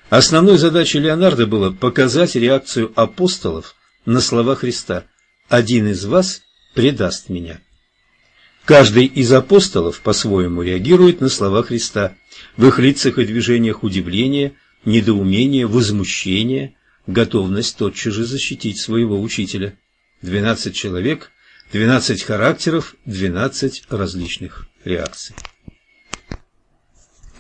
Основной задачей Леонардо было показать реакцию апостолов на слова Христа «Один из вас предаст меня». Каждый из апостолов по-своему реагирует на слова Христа. В их лицах и движениях удивление, недоумение, возмущение, готовность тотчас же защитить своего учителя. Двенадцать человек, двенадцать характеров, двенадцать различных реакций.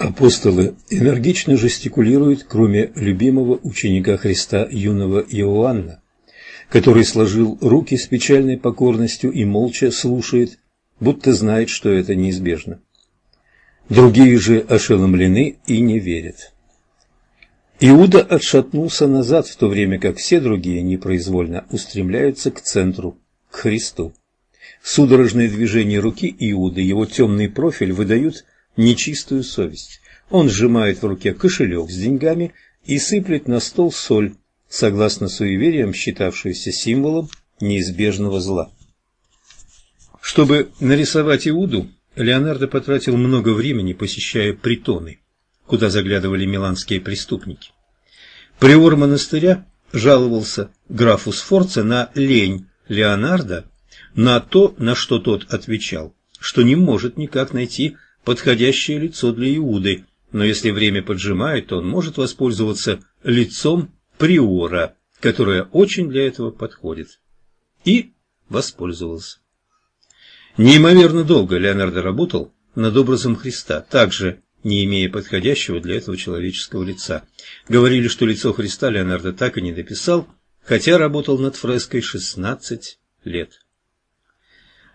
Апостолы энергично жестикулируют, кроме любимого ученика Христа юного Иоанна, который сложил руки с печальной покорностью и молча слушает, будто знает, что это неизбежно. Другие же ошеломлены и не верят. Иуда отшатнулся назад, в то время как все другие непроизвольно устремляются к центру, к Христу. Судорожные движения руки Иуды, его темный профиль выдают нечистую совесть. Он сжимает в руке кошелек с деньгами и сыплет на стол соль, согласно суевериям, считавшуюся символом неизбежного зла. Чтобы нарисовать Иуду, Леонардо потратил много времени, посещая притоны, куда заглядывали миланские преступники. Приор монастыря жаловался графу Сфорца на лень Леонардо, на то, на что тот отвечал, что не может никак найти подходящее лицо для Иуды, но если время поджимает, он может воспользоваться лицом приора, которое очень для этого подходит. И воспользовался. Неимоверно долго Леонардо работал над образом Христа, также не имея подходящего для этого человеческого лица. Говорили, что лицо Христа Леонардо так и не дописал, хотя работал над фреской 16 лет.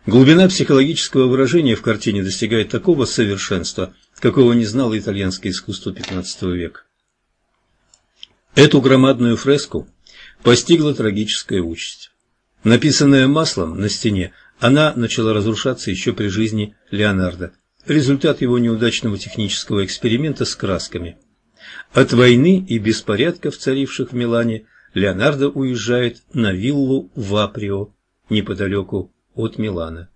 Глубина психологического выражения в картине достигает такого совершенства, какого не знало итальянское искусство XV века. Эту громадную фреску постигла трагическая участь. Написанная маслом на стене, она начала разрушаться еще при жизни Леонардо, результат его неудачного технического эксперимента с красками. От войны и беспорядков, царивших в Милане, Леонардо уезжает на виллу в Априо, неподалеку от Милана.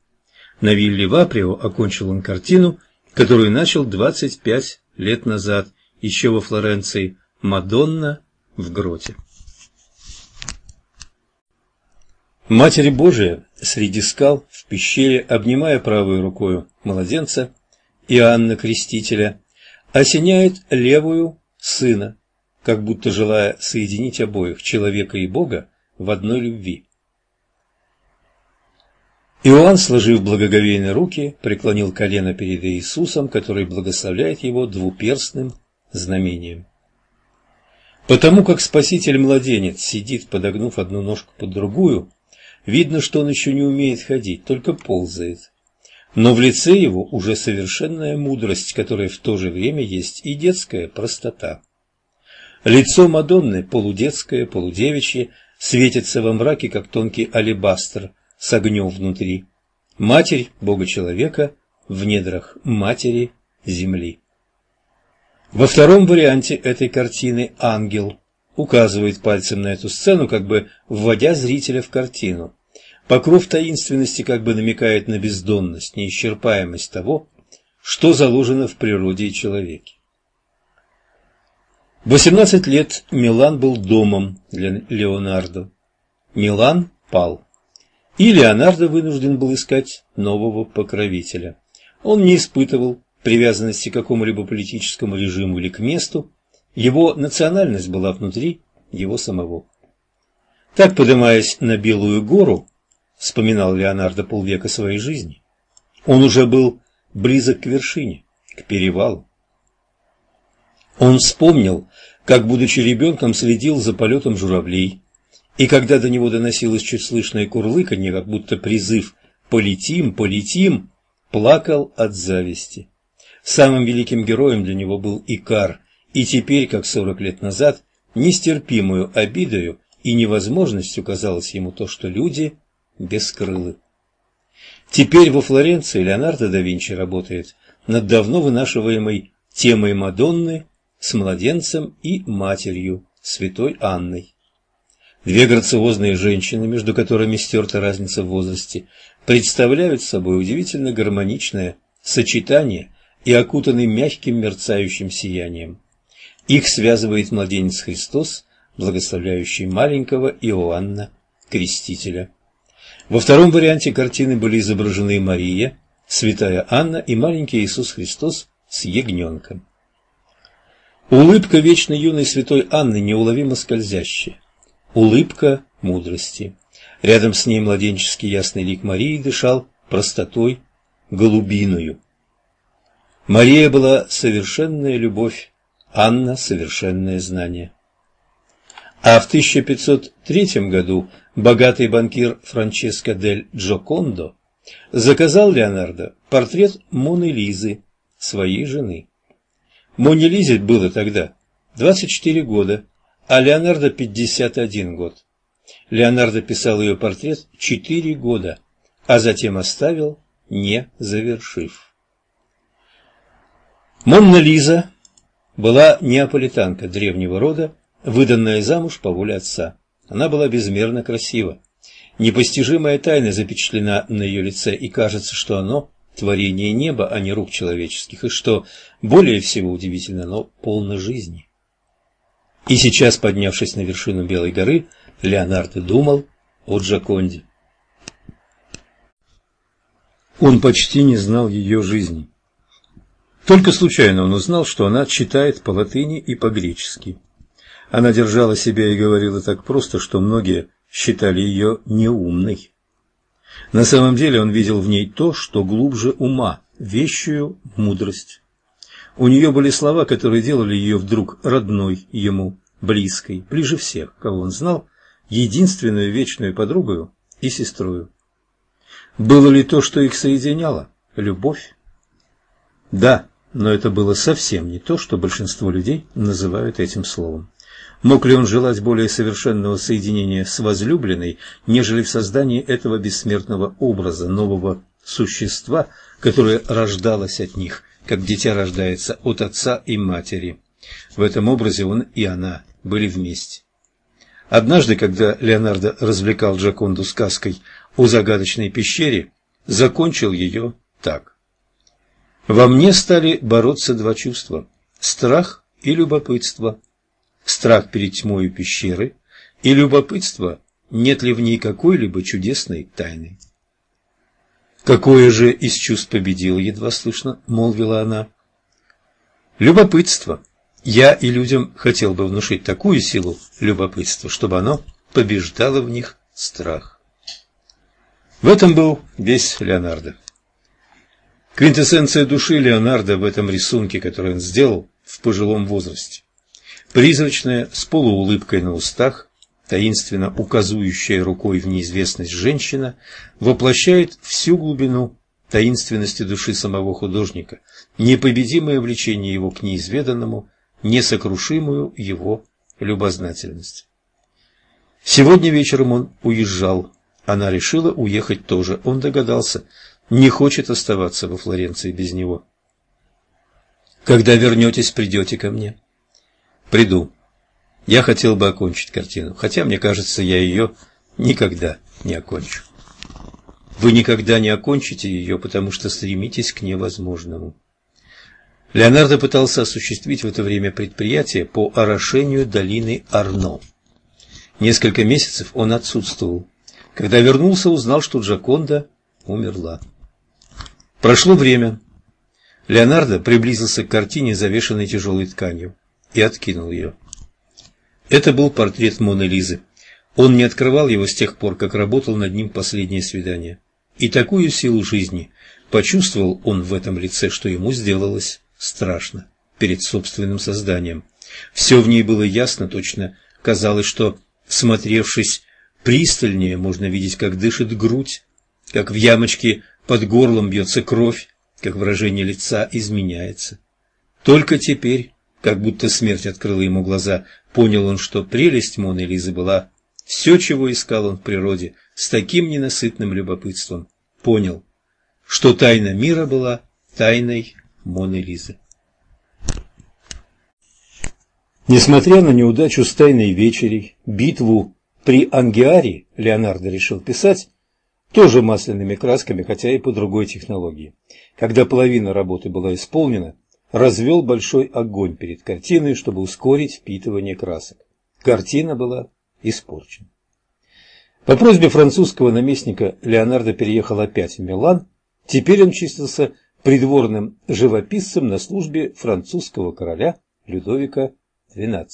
На вилле Ваприо окончил он картину, которую начал 25 лет назад, еще во Флоренции, «Мадонна в гроте». Матерь Божия среди скал в пещере, обнимая правой рукою младенца, Иоанна Крестителя, осеняет левую сына, как будто желая соединить обоих, человека и Бога, в одной любви. Иоанн, сложив благоговейно руки, преклонил колено перед Иисусом, который благословляет его двуперстным знамением. Потому как Спаситель-младенец сидит, подогнув одну ножку под другую, видно, что он еще не умеет ходить, только ползает. Но в лице его уже совершенная мудрость, которая в то же время есть и детская простота. Лицо Мадонны, полудетское, полудевичье, светится во мраке, как тонкий алебастр, с огнем внутри. Матерь Бога-человека в недрах Матери Земли. Во втором варианте этой картины ангел указывает пальцем на эту сцену, как бы вводя зрителя в картину. Покров таинственности как бы намекает на бездонность, неисчерпаемость того, что заложено в природе и человеке. В 18 лет Милан был домом для Леонардо. Милан пал и Леонардо вынужден был искать нового покровителя. Он не испытывал привязанности к какому-либо политическому режиму или к месту, его национальность была внутри его самого. Так, поднимаясь на Белую гору, вспоминал Леонардо полвека своей жизни, он уже был близок к вершине, к перевалу. Он вспомнил, как, будучи ребенком, следил за полетом журавлей, и когда до него доносилось чуть слышное курлыканье, как будто призыв «Полетим, полетим!», плакал от зависти. Самым великим героем для него был Икар, и теперь, как сорок лет назад, нестерпимую обидою и невозможностью казалось ему то, что люди бескрылы. Теперь во Флоренции Леонардо да Винчи работает над давно вынашиваемой темой Мадонны с младенцем и матерью, святой Анной. Две грациозные женщины, между которыми стерта разница в возрасте, представляют собой удивительно гармоничное сочетание и окутаны мягким мерцающим сиянием. Их связывает младенец Христос, благословляющий маленького Иоанна Крестителя. Во втором варианте картины были изображены Мария, святая Анна и маленький Иисус Христос с ягненком. Улыбка вечно юной святой Анны неуловимо скользящая улыбка мудрости. Рядом с ней младенческий ясный лик Марии дышал простотой голубиною. Мария была совершенная любовь, Анна – совершенное знание. А в 1503 году богатый банкир Франческо дель Джокондо заказал Леонардо портрет Моны Лизы, своей жены. Моне Лизе было тогда 24 года, а Леонардо 51 год. Леонардо писал ее портрет 4 года, а затем оставил, не завершив. Монна Лиза была неаполитанка древнего рода, выданная замуж по воле отца. Она была безмерно красива. Непостижимая тайна запечатлена на ее лице, и кажется, что оно – творение неба, а не рук человеческих, и что, более всего удивительно, оно полно жизни. И сейчас, поднявшись на вершину Белой горы, Леонардо думал о Джаконде. Он почти не знал ее жизни. Только случайно он узнал, что она читает по латыни и по-гречески. Она держала себя и говорила так просто, что многие считали ее неумной. На самом деле он видел в ней то, что глубже ума, вещую мудрость. У нее были слова, которые делали ее вдруг родной ему, близкой, ближе всех, кого он знал, единственную вечную подругою и сестрою. Было ли то, что их соединяло? Любовь? Да, но это было совсем не то, что большинство людей называют этим словом. Мог ли он желать более совершенного соединения с возлюбленной, нежели в создании этого бессмертного образа, нового существа, которое рождалось от них, как дитя рождается от отца и матери. В этом образе он и она были вместе. Однажды, когда Леонардо развлекал Джаконду сказкой о загадочной пещере, закончил ее так. Во мне стали бороться два чувства – страх и любопытство. Страх перед тьмой пещеры и любопытство, нет ли в ней какой-либо чудесной тайны. «Какое же из чувств победило?» — едва слышно молвила она. «Любопытство. Я и людям хотел бы внушить такую силу любопытства, чтобы оно побеждало в них страх. В этом был весь Леонардо. Квинтэссенция души Леонардо в этом рисунке, который он сделал в пожилом возрасте. Призрачная, с полуулыбкой на устах, таинственно указывающая рукой в неизвестность женщина, воплощает всю глубину таинственности души самого художника, непобедимое влечение его к неизведанному, несокрушимую его любознательность. Сегодня вечером он уезжал. Она решила уехать тоже. Он догадался, не хочет оставаться во Флоренции без него. «Когда вернетесь, придете ко мне?» «Приду. Я хотел бы окончить картину, хотя, мне кажется, я ее никогда не окончу». «Вы никогда не окончите ее, потому что стремитесь к невозможному». Леонардо пытался осуществить в это время предприятие по орошению долины Арно. Несколько месяцев он отсутствовал. Когда вернулся, узнал, что Джаконда умерла. Прошло время. Леонардо приблизился к картине, завешенной тяжелой тканью, и откинул ее. Это был портрет Моны Лизы. Он не открывал его с тех пор, как работал над ним последнее свидание. И такую силу жизни почувствовал он в этом лице, что ему сделалось страшно перед собственным созданием. Все в ней было ясно, точно казалось, что Всмотревшись пристальнее, можно видеть, как дышит грудь, как в ямочке под горлом бьется кровь, как выражение лица изменяется. Только теперь, как будто смерть открыла ему глаза, понял он, что прелесть Моны Лизы была все, чего искал он в природе, с таким ненасытным любопытством. Понял, что тайна мира была тайной Моны Лизы. Несмотря на неудачу с «Тайной вечерей», битву при Ангиаре Леонардо решил писать тоже масляными красками, хотя и по другой технологии. Когда половина работы была исполнена, развел большой огонь перед картиной, чтобы ускорить впитывание красок. Картина была испорчена. По просьбе французского наместника Леонардо переехал опять в Милан. Теперь он числился придворным живописцем на службе французского короля Людовика XII.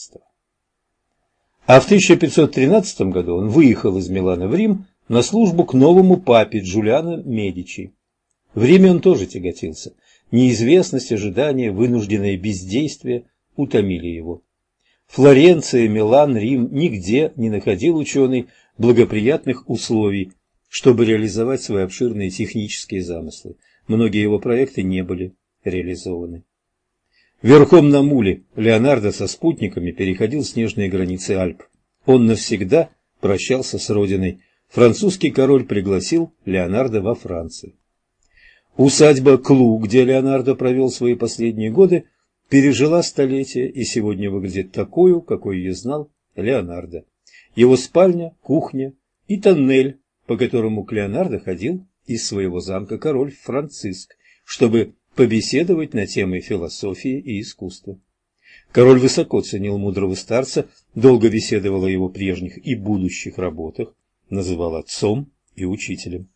А в 1513 году он выехал из Милана в Рим на службу к новому папе Джулиано Медичи. В Риме он тоже тяготился. Неизвестность, ожидания, вынужденное бездействие утомили его. Флоренция, Милан, Рим нигде не находил ученый благоприятных условий, чтобы реализовать свои обширные технические замыслы. Многие его проекты не были реализованы. Верхом на муле Леонардо со спутниками переходил снежные границы Альп. Он навсегда прощался с родиной. Французский король пригласил Леонардо во Францию. Усадьба Клу, где Леонардо провел свои последние годы, пережила столетия и сегодня выглядит такой, какой ее знал Леонардо. Его спальня, кухня и тоннель, по которому к Леонардо ходил из своего замка король Франциск, чтобы побеседовать на темы философии и искусства. Король высоко ценил мудрого старца, долго беседовал о его прежних и будущих работах, называл отцом и учителем.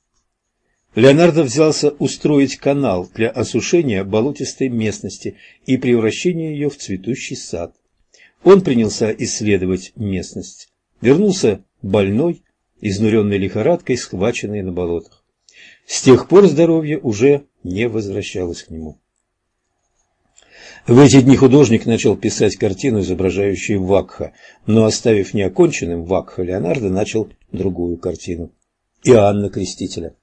Леонардо взялся устроить канал для осушения болотистой местности и превращения ее в цветущий сад. Он принялся исследовать местность. Вернулся больной, изнуренный лихорадкой, схваченный на болотах. С тех пор здоровье уже не возвращалось к нему. В эти дни художник начал писать картину, изображающую Вакха, но, оставив неоконченным Вакха, Леонардо начал другую картину – Иоанна Крестителя.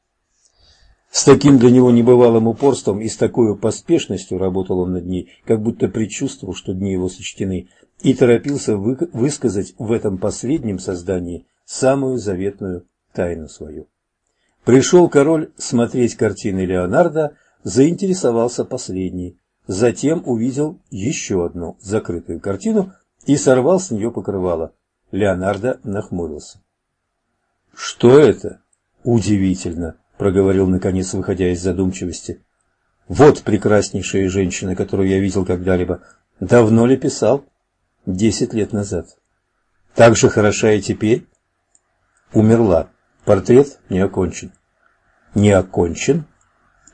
С таким для него небывалым упорством и с такой поспешностью работал он над ней, как будто предчувствовал, что дни его сочтены, и торопился вы высказать в этом последнем создании самую заветную тайну свою. Пришел король смотреть картины Леонардо, заинтересовался последней. Затем увидел еще одну закрытую картину и сорвал с нее покрывало. Леонардо нахмурился. «Что это?» «Удивительно», — проговорил наконец, выходя из задумчивости. «Вот прекраснейшая женщина, которую я видел когда-либо. Давно ли писал?» «Десять лет назад». «Так же хороша и теперь?» «Умерла. Портрет не окончен. Не окончен?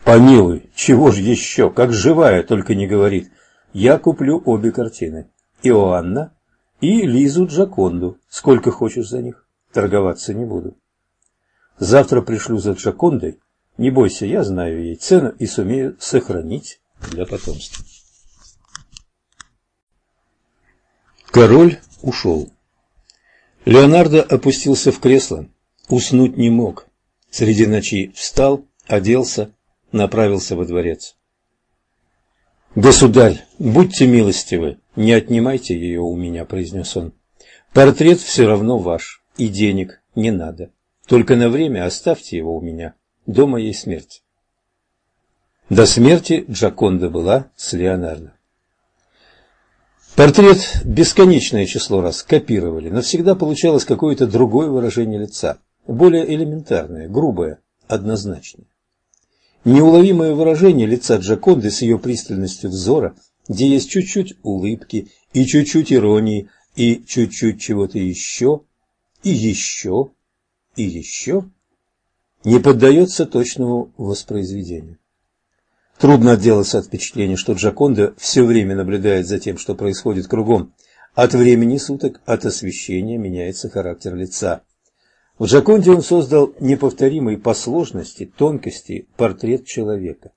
Помилуй, чего же еще? Как живая, только не говорит. я куплю обе картины. Иоанна и Лизу Джаконду. Сколько хочешь за них. Торговаться не буду. Завтра пришлю за Джакондой. Не бойся, я знаю ей цену и сумею сохранить для потомства. Король ушел. Леонардо опустился в кресло. Уснуть не мог. Среди ночи встал, оделся, направился во дворец. «Государь, будьте милостивы, не отнимайте ее у меня», — произнес он. «Портрет все равно ваш, и денег не надо. Только на время оставьте его у меня до моей смерти». До смерти Джаконда была с Леонардо. Портрет бесконечное число раз копировали, но всегда получалось какое-то другое выражение лица, более элементарное, грубое, однозначное. Неуловимое выражение лица Джаконды с ее пристальностью взора, где есть чуть-чуть улыбки и чуть-чуть иронии, и чуть-чуть чего-то еще, и еще, и еще, не поддается точному воспроизведению. Трудно отделаться от впечатления, что Джаконда все время наблюдает за тем, что происходит кругом. От времени суток, от освещения меняется характер лица. В Джаконде он создал неповторимый по сложности, тонкости портрет человека.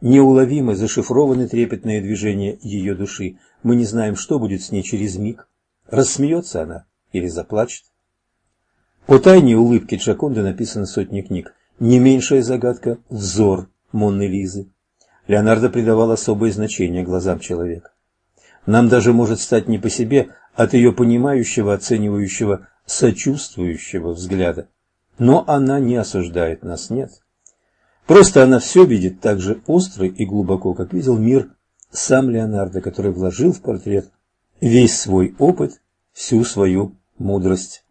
Неуловимо зашифрованы трепетные движения ее души. Мы не знаем, что будет с ней через миг. Рассмеется она или заплачет. О тайне улыбки Джаконды написано сотни книг. Не меньшая загадка – взор Монны Лизы. Леонардо придавал особое значение глазам человека. Нам даже может стать не по себе от ее понимающего, оценивающего сочувствующего взгляда. Но она не осуждает нас, нет. Просто она все видит так же остро и глубоко, как видел мир сам Леонардо, который вложил в портрет весь свой опыт, всю свою мудрость.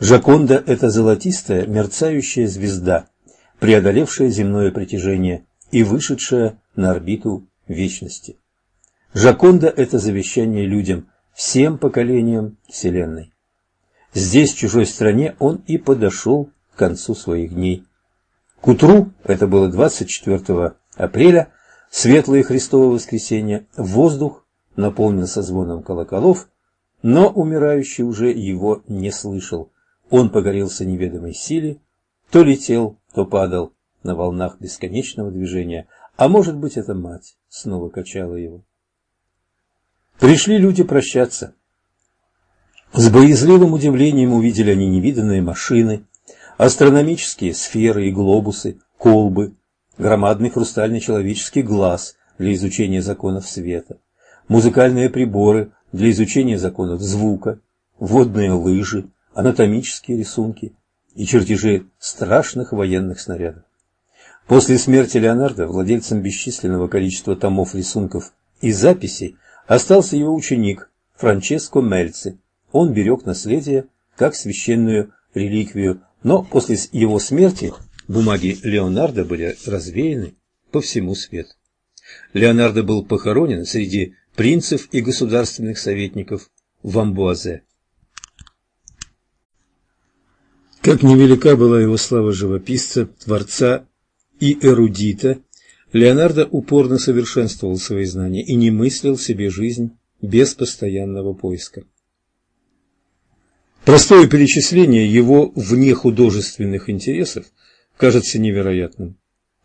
Жаконда – это золотистая, мерцающая звезда, преодолевшая земное притяжение и вышедшая на орбиту вечности. Жаконда – это завещание людям, всем поколениям Вселенной. Здесь, в чужой стране, он и подошел к концу своих дней. К утру, это было 24 апреля, светлое Христово воскресенье, воздух наполнился звоном колоколов, но умирающий уже его не слышал. Он погорелся неведомой силе, то летел, то падал на волнах бесконечного движения, а может быть, эта мать снова качала его. Пришли люди прощаться. С боязливым удивлением увидели они невиданные машины, астрономические сферы и глобусы, колбы, громадный хрустальный человеческий глаз для изучения законов света, музыкальные приборы для изучения законов звука, водные лыжи, анатомические рисунки и чертежи страшных военных снарядов. После смерти Леонардо владельцем бесчисленного количества томов рисунков и записей остался его ученик Франческо Мельци, он берег наследие как священную реликвию, но после его смерти бумаги Леонардо были развеяны по всему свету. Леонардо был похоронен среди принцев и государственных советников в Амбуазе. Как невелика была его слава живописца, творца и эрудита, Леонардо упорно совершенствовал свои знания и не мыслил себе жизнь без постоянного поиска. Простое перечисление его внехудожественных интересов кажется невероятным.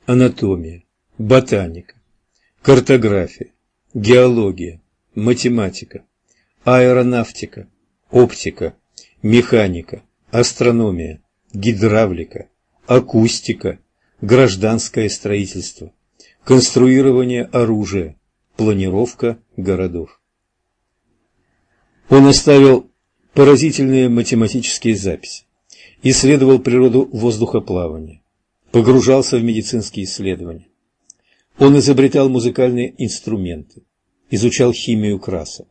Анатомия, ботаника, картография, геология, математика, аэронавтика, оптика, механика, астрономия, гидравлика, акустика, гражданское строительство, конструирование оружия, планировка городов. Он оставил поразительные математические записи, исследовал природу воздухоплавания, погружался в медицинские исследования. Он изобретал музыкальные инструменты, изучал химию красок.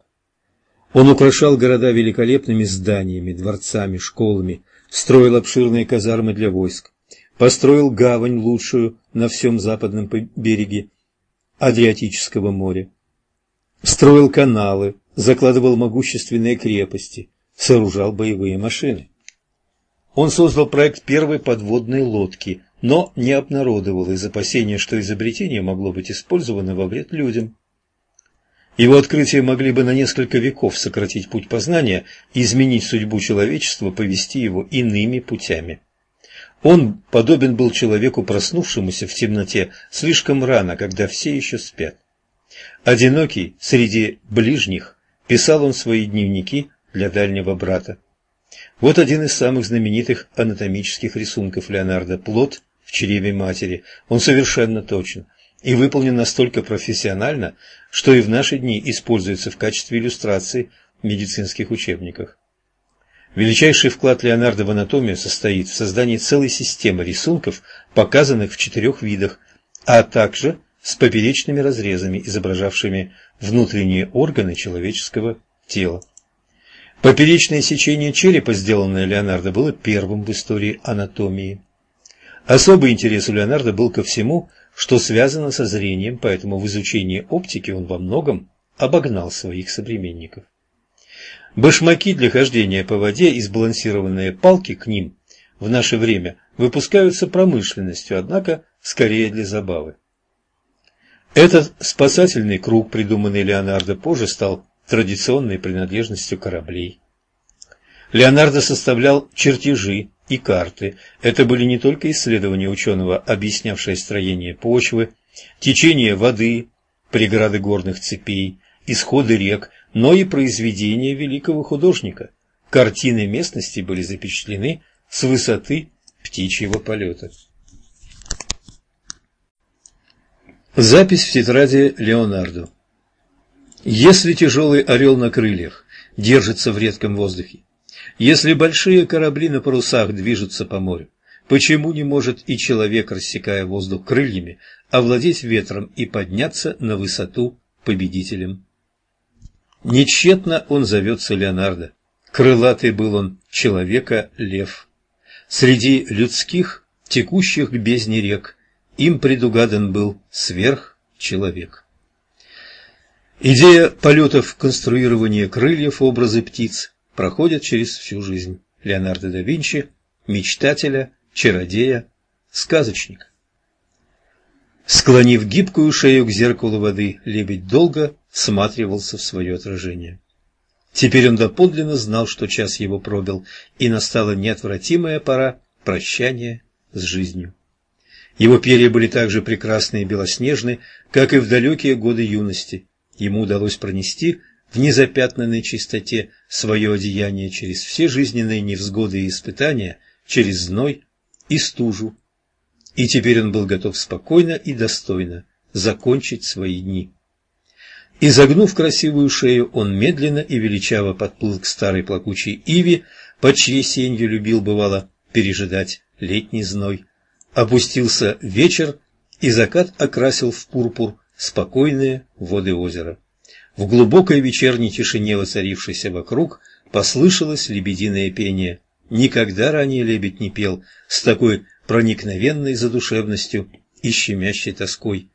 Он украшал города великолепными зданиями, дворцами, школами, строил обширные казармы для войск, построил гавань лучшую на всем западном береге Адриатического моря, строил каналы, закладывал могущественные крепости, сооружал боевые машины. Он создал проект первой подводной лодки, но не обнародовал из опасения, что изобретение могло быть использовано во вред людям. Его открытия могли бы на несколько веков сократить путь познания, изменить судьбу человечества, повести его иными путями. Он подобен был человеку, проснувшемуся в темноте слишком рано, когда все еще спят. Одинокий среди ближних писал он свои дневники для дальнего брата. Вот один из самых знаменитых анатомических рисунков Леонардо – плод в чреве матери. Он совершенно точен и выполнен настолько профессионально, что и в наши дни используется в качестве иллюстрации в медицинских учебниках. Величайший вклад Леонардо в анатомию состоит в создании целой системы рисунков, показанных в четырех видах, а также с поперечными разрезами, изображавшими внутренние органы человеческого тела. Поперечное сечение черепа, сделанное Леонардо, было первым в истории анатомии. Особый интерес у Леонардо был ко всему, что связано со зрением, поэтому в изучении оптики он во многом обогнал своих современников. Башмаки для хождения по воде и сбалансированные палки к ним в наше время выпускаются промышленностью, однако скорее для забавы. Этот спасательный круг, придуманный Леонардо позже, стал традиционной принадлежностью кораблей. Леонардо составлял чертежи и карты. Это были не только исследования ученого, объяснявшие строение почвы, течение воды, преграды горных цепей, исходы рек, но и произведения великого художника. Картины местности были запечатлены с высоты птичьего полета. Запись в тетради Леонардо. Если тяжелый орел на крыльях держится в редком воздухе, если большие корабли на парусах движутся по морю, почему не может и человек, рассекая воздух крыльями, овладеть ветром и подняться на высоту победителем? Нечетно он зовется Леонардо. Крылатый был он человека-лев. Среди людских, текущих к бездне рек, им предугадан был сверхчеловек. Идея полетов, конструирования крыльев, образы птиц проходят через всю жизнь Леонардо да Винчи, мечтателя, чародея, сказочника. Склонив гибкую шею к зеркалу воды, лебедь долго всматривался в свое отражение. Теперь он доподлинно знал, что час его пробил, и настала неотвратимая пора прощания с жизнью. Его перья были так же прекрасны и белоснежны, как и в далекие годы юности, ему удалось пронести в незапятнанной чистоте свое одеяние через все жизненные невзгоды и испытания, через зной и стужу. И теперь он был готов спокойно и достойно закончить свои дни. Изогнув красивую шею, он медленно и величаво подплыл к старой плакучей иве, под чьей сенью любил, бывало, пережидать летний зной. Опустился вечер, и закат окрасил в пурпур спокойные воды озера. В глубокой вечерней тишине, воцарившейся вокруг, послышалось лебединое пение. Никогда ранее лебедь не пел с такой проникновенной задушевностью и щемящей тоской.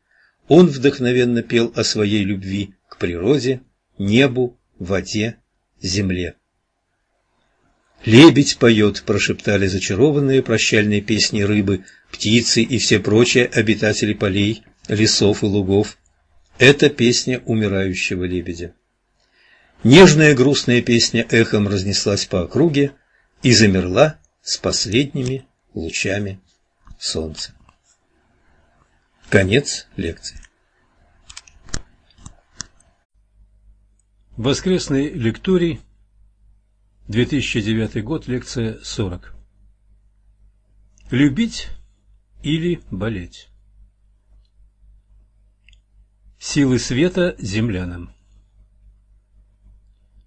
Он вдохновенно пел о своей любви к природе, небу, воде, земле. «Лебедь поет», — прошептали зачарованные прощальные песни рыбы, птицы и все прочие обитатели полей, лесов и лугов. Это песня умирающего лебедя. Нежная грустная песня эхом разнеслась по округе и замерла с последними лучами солнца. Конец лекции. Воскресный лекторий, 2009 год, лекция 40. Любить или болеть? Силы света землянам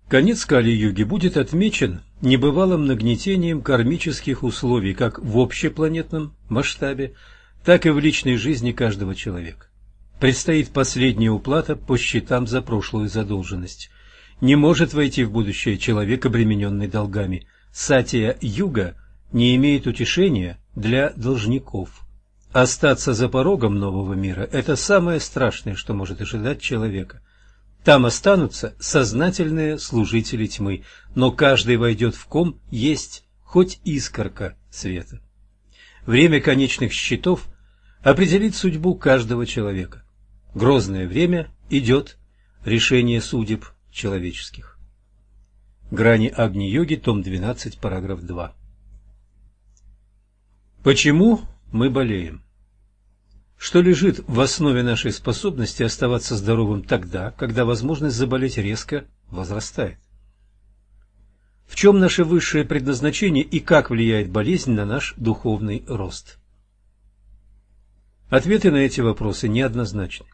Конец Кали-юги будет отмечен небывалым нагнетением кармических условий как в общепланетном масштабе, так и в личной жизни каждого человека. Предстоит последняя уплата по счетам за прошлую задолженность. Не может войти в будущее человек, обремененный долгами. Сатия-юга не имеет утешения для должников. Остаться за порогом нового мира – это самое страшное, что может ожидать человека. Там останутся сознательные служители тьмы, но каждый войдет в ком есть хоть искорка света. Время конечных счетов определит судьбу каждого человека. Грозное время идет, решение судеб человеческих. Грани Агни-йоги, том 12, параграф 2. Почему мы болеем? Что лежит в основе нашей способности оставаться здоровым тогда, когда возможность заболеть резко возрастает? В чем наше высшее предназначение и как влияет болезнь на наш духовный рост? Ответы на эти вопросы неоднозначны.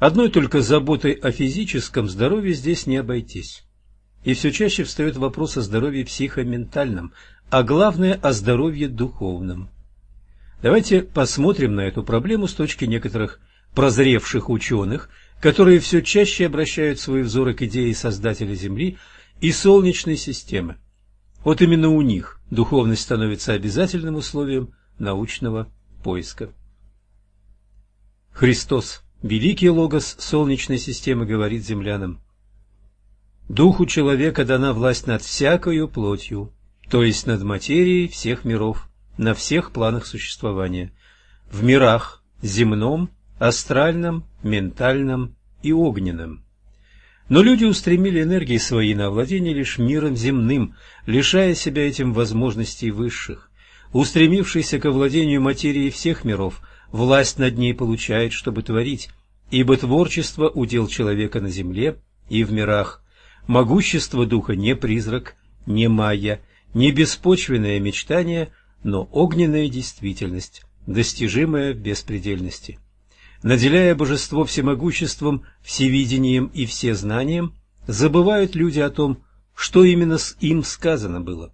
Одной только заботой о физическом здоровье здесь не обойтись. И все чаще встает вопрос о здоровье психоментальном, а главное о здоровье духовном. Давайте посмотрим на эту проблему с точки некоторых прозревших ученых, которые все чаще обращают свои взоры к идее Создателя Земли и Солнечной системы. Вот именно у них духовность становится обязательным условием научного поиска. Христос Великий логос Солнечной системы говорит землянам. Духу человека дана власть над всякою плотью, то есть над материей всех миров, на всех планах существования, в мирах земном, астральном, ментальном и огненном. Но люди устремили энергии свои на овладение лишь миром земным, лишая себя этим возможностей высших. Устремившийся к овладению материей всех миров – власть над ней получает, чтобы творить, ибо творчество – удел человека на земле и в мирах. Могущество духа не призрак, не майя, не беспочвенное мечтание, но огненная действительность, достижимая в беспредельности. Наделяя божество всемогуществом, всевидением и всезнанием, забывают люди о том, что именно с им сказано было.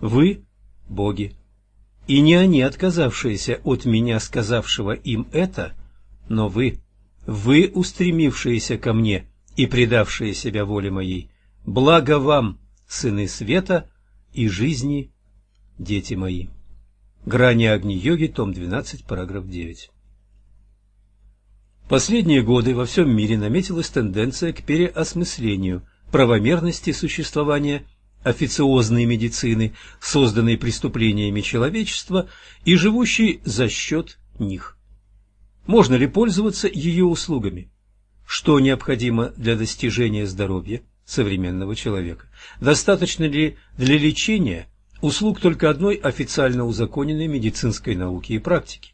Вы – боги. И не они, отказавшиеся от меня, сказавшего им это, но вы, вы, устремившиеся ко мне и предавшие себя воле моей, благо вам, сыны света и жизни, дети мои. Грани Агни-йоги, том 12, параграф 9. Последние годы во всем мире наметилась тенденция к переосмыслению правомерности существования официозной медицины, созданной преступлениями человечества и живущей за счет них. Можно ли пользоваться ее услугами? Что необходимо для достижения здоровья современного человека? Достаточно ли для лечения услуг только одной официально узаконенной медицинской науки и практики?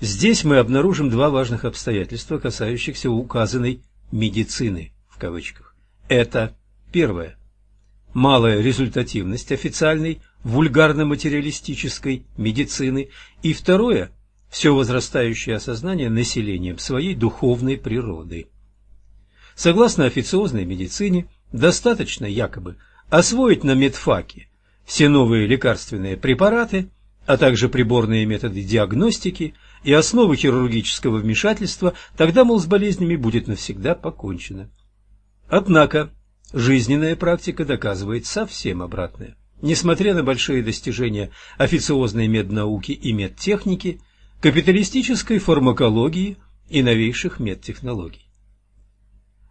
Здесь мы обнаружим два важных обстоятельства, касающихся указанной «медицины» в кавычках. Это первое малая результативность официальной вульгарно-материалистической медицины и второе – все возрастающее осознание населением своей духовной природы. Согласно официозной медицине, достаточно якобы освоить на медфаке все новые лекарственные препараты, а также приборные методы диагностики и основы хирургического вмешательства, тогда, мол, с болезнями будет навсегда покончено. Однако Жизненная практика доказывает совсем обратное. Несмотря на большие достижения официозной меднауки и медтехники, капиталистической фармакологии и новейших медтехнологий.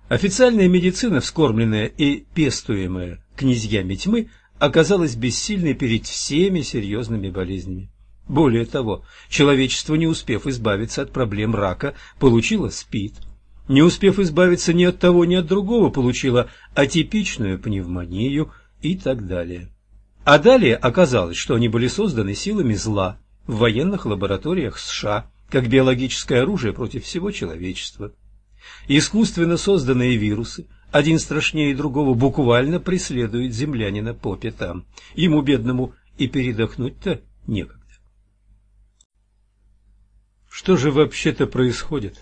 Официальная медицина, вскормленная и пестуемая князьями тьмы, оказалась бессильной перед всеми серьезными болезнями. Более того, человечество, не успев избавиться от проблем рака, получило СПИД, не успев избавиться ни от того, ни от другого, получила атипичную пневмонию и так далее. А далее оказалось, что они были созданы силами зла в военных лабораториях США, как биологическое оружие против всего человечества. Искусственно созданные вирусы, один страшнее другого, буквально преследуют землянина по пятам. Ему, бедному, и передохнуть-то некогда. Что же вообще-то происходит?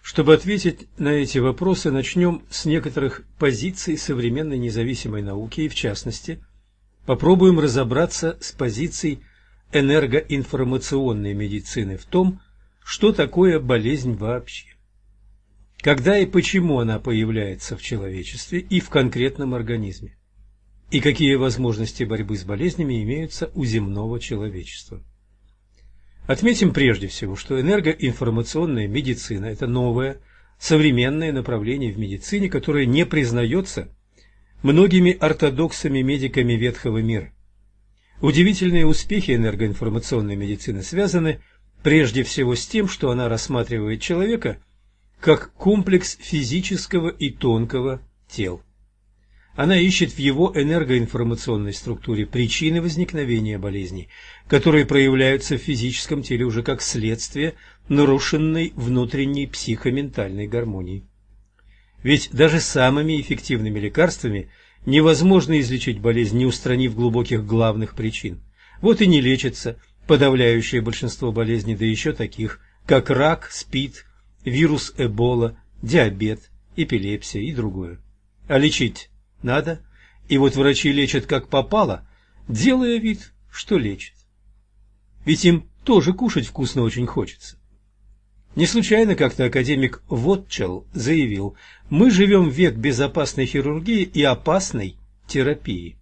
Чтобы ответить на эти вопросы, начнем с некоторых позиций современной независимой науки и, в частности, попробуем разобраться с позицией энергоинформационной медицины в том, что такое болезнь вообще. Когда и почему она появляется в человечестве и в конкретном организме. И какие возможности борьбы с болезнями имеются у земного человечества. Отметим прежде всего, что энергоинформационная медицина – это новое, современное направление в медицине, которое не признается многими ортодоксами-медиками ветхого мира. Удивительные успехи энергоинформационной медицины связаны прежде всего с тем, что она рассматривает человека как комплекс физического и тонкого тел. Она ищет в его энергоинформационной структуре причины возникновения болезней, которые проявляются в физическом теле уже как следствие нарушенной внутренней психоментальной гармонии. Ведь даже самыми эффективными лекарствами невозможно излечить болезнь, не устранив глубоких главных причин. Вот и не лечится подавляющее большинство болезней, да еще таких, как рак, СПИД, вирус Эбола, диабет, эпилепсия и другое. А лечить надо, и вот врачи лечат как попало, делая вид, что лечат. Ведь им тоже кушать вкусно очень хочется. Не случайно как-то академик Вотчел заявил, мы живем в век безопасной хирургии и опасной терапии.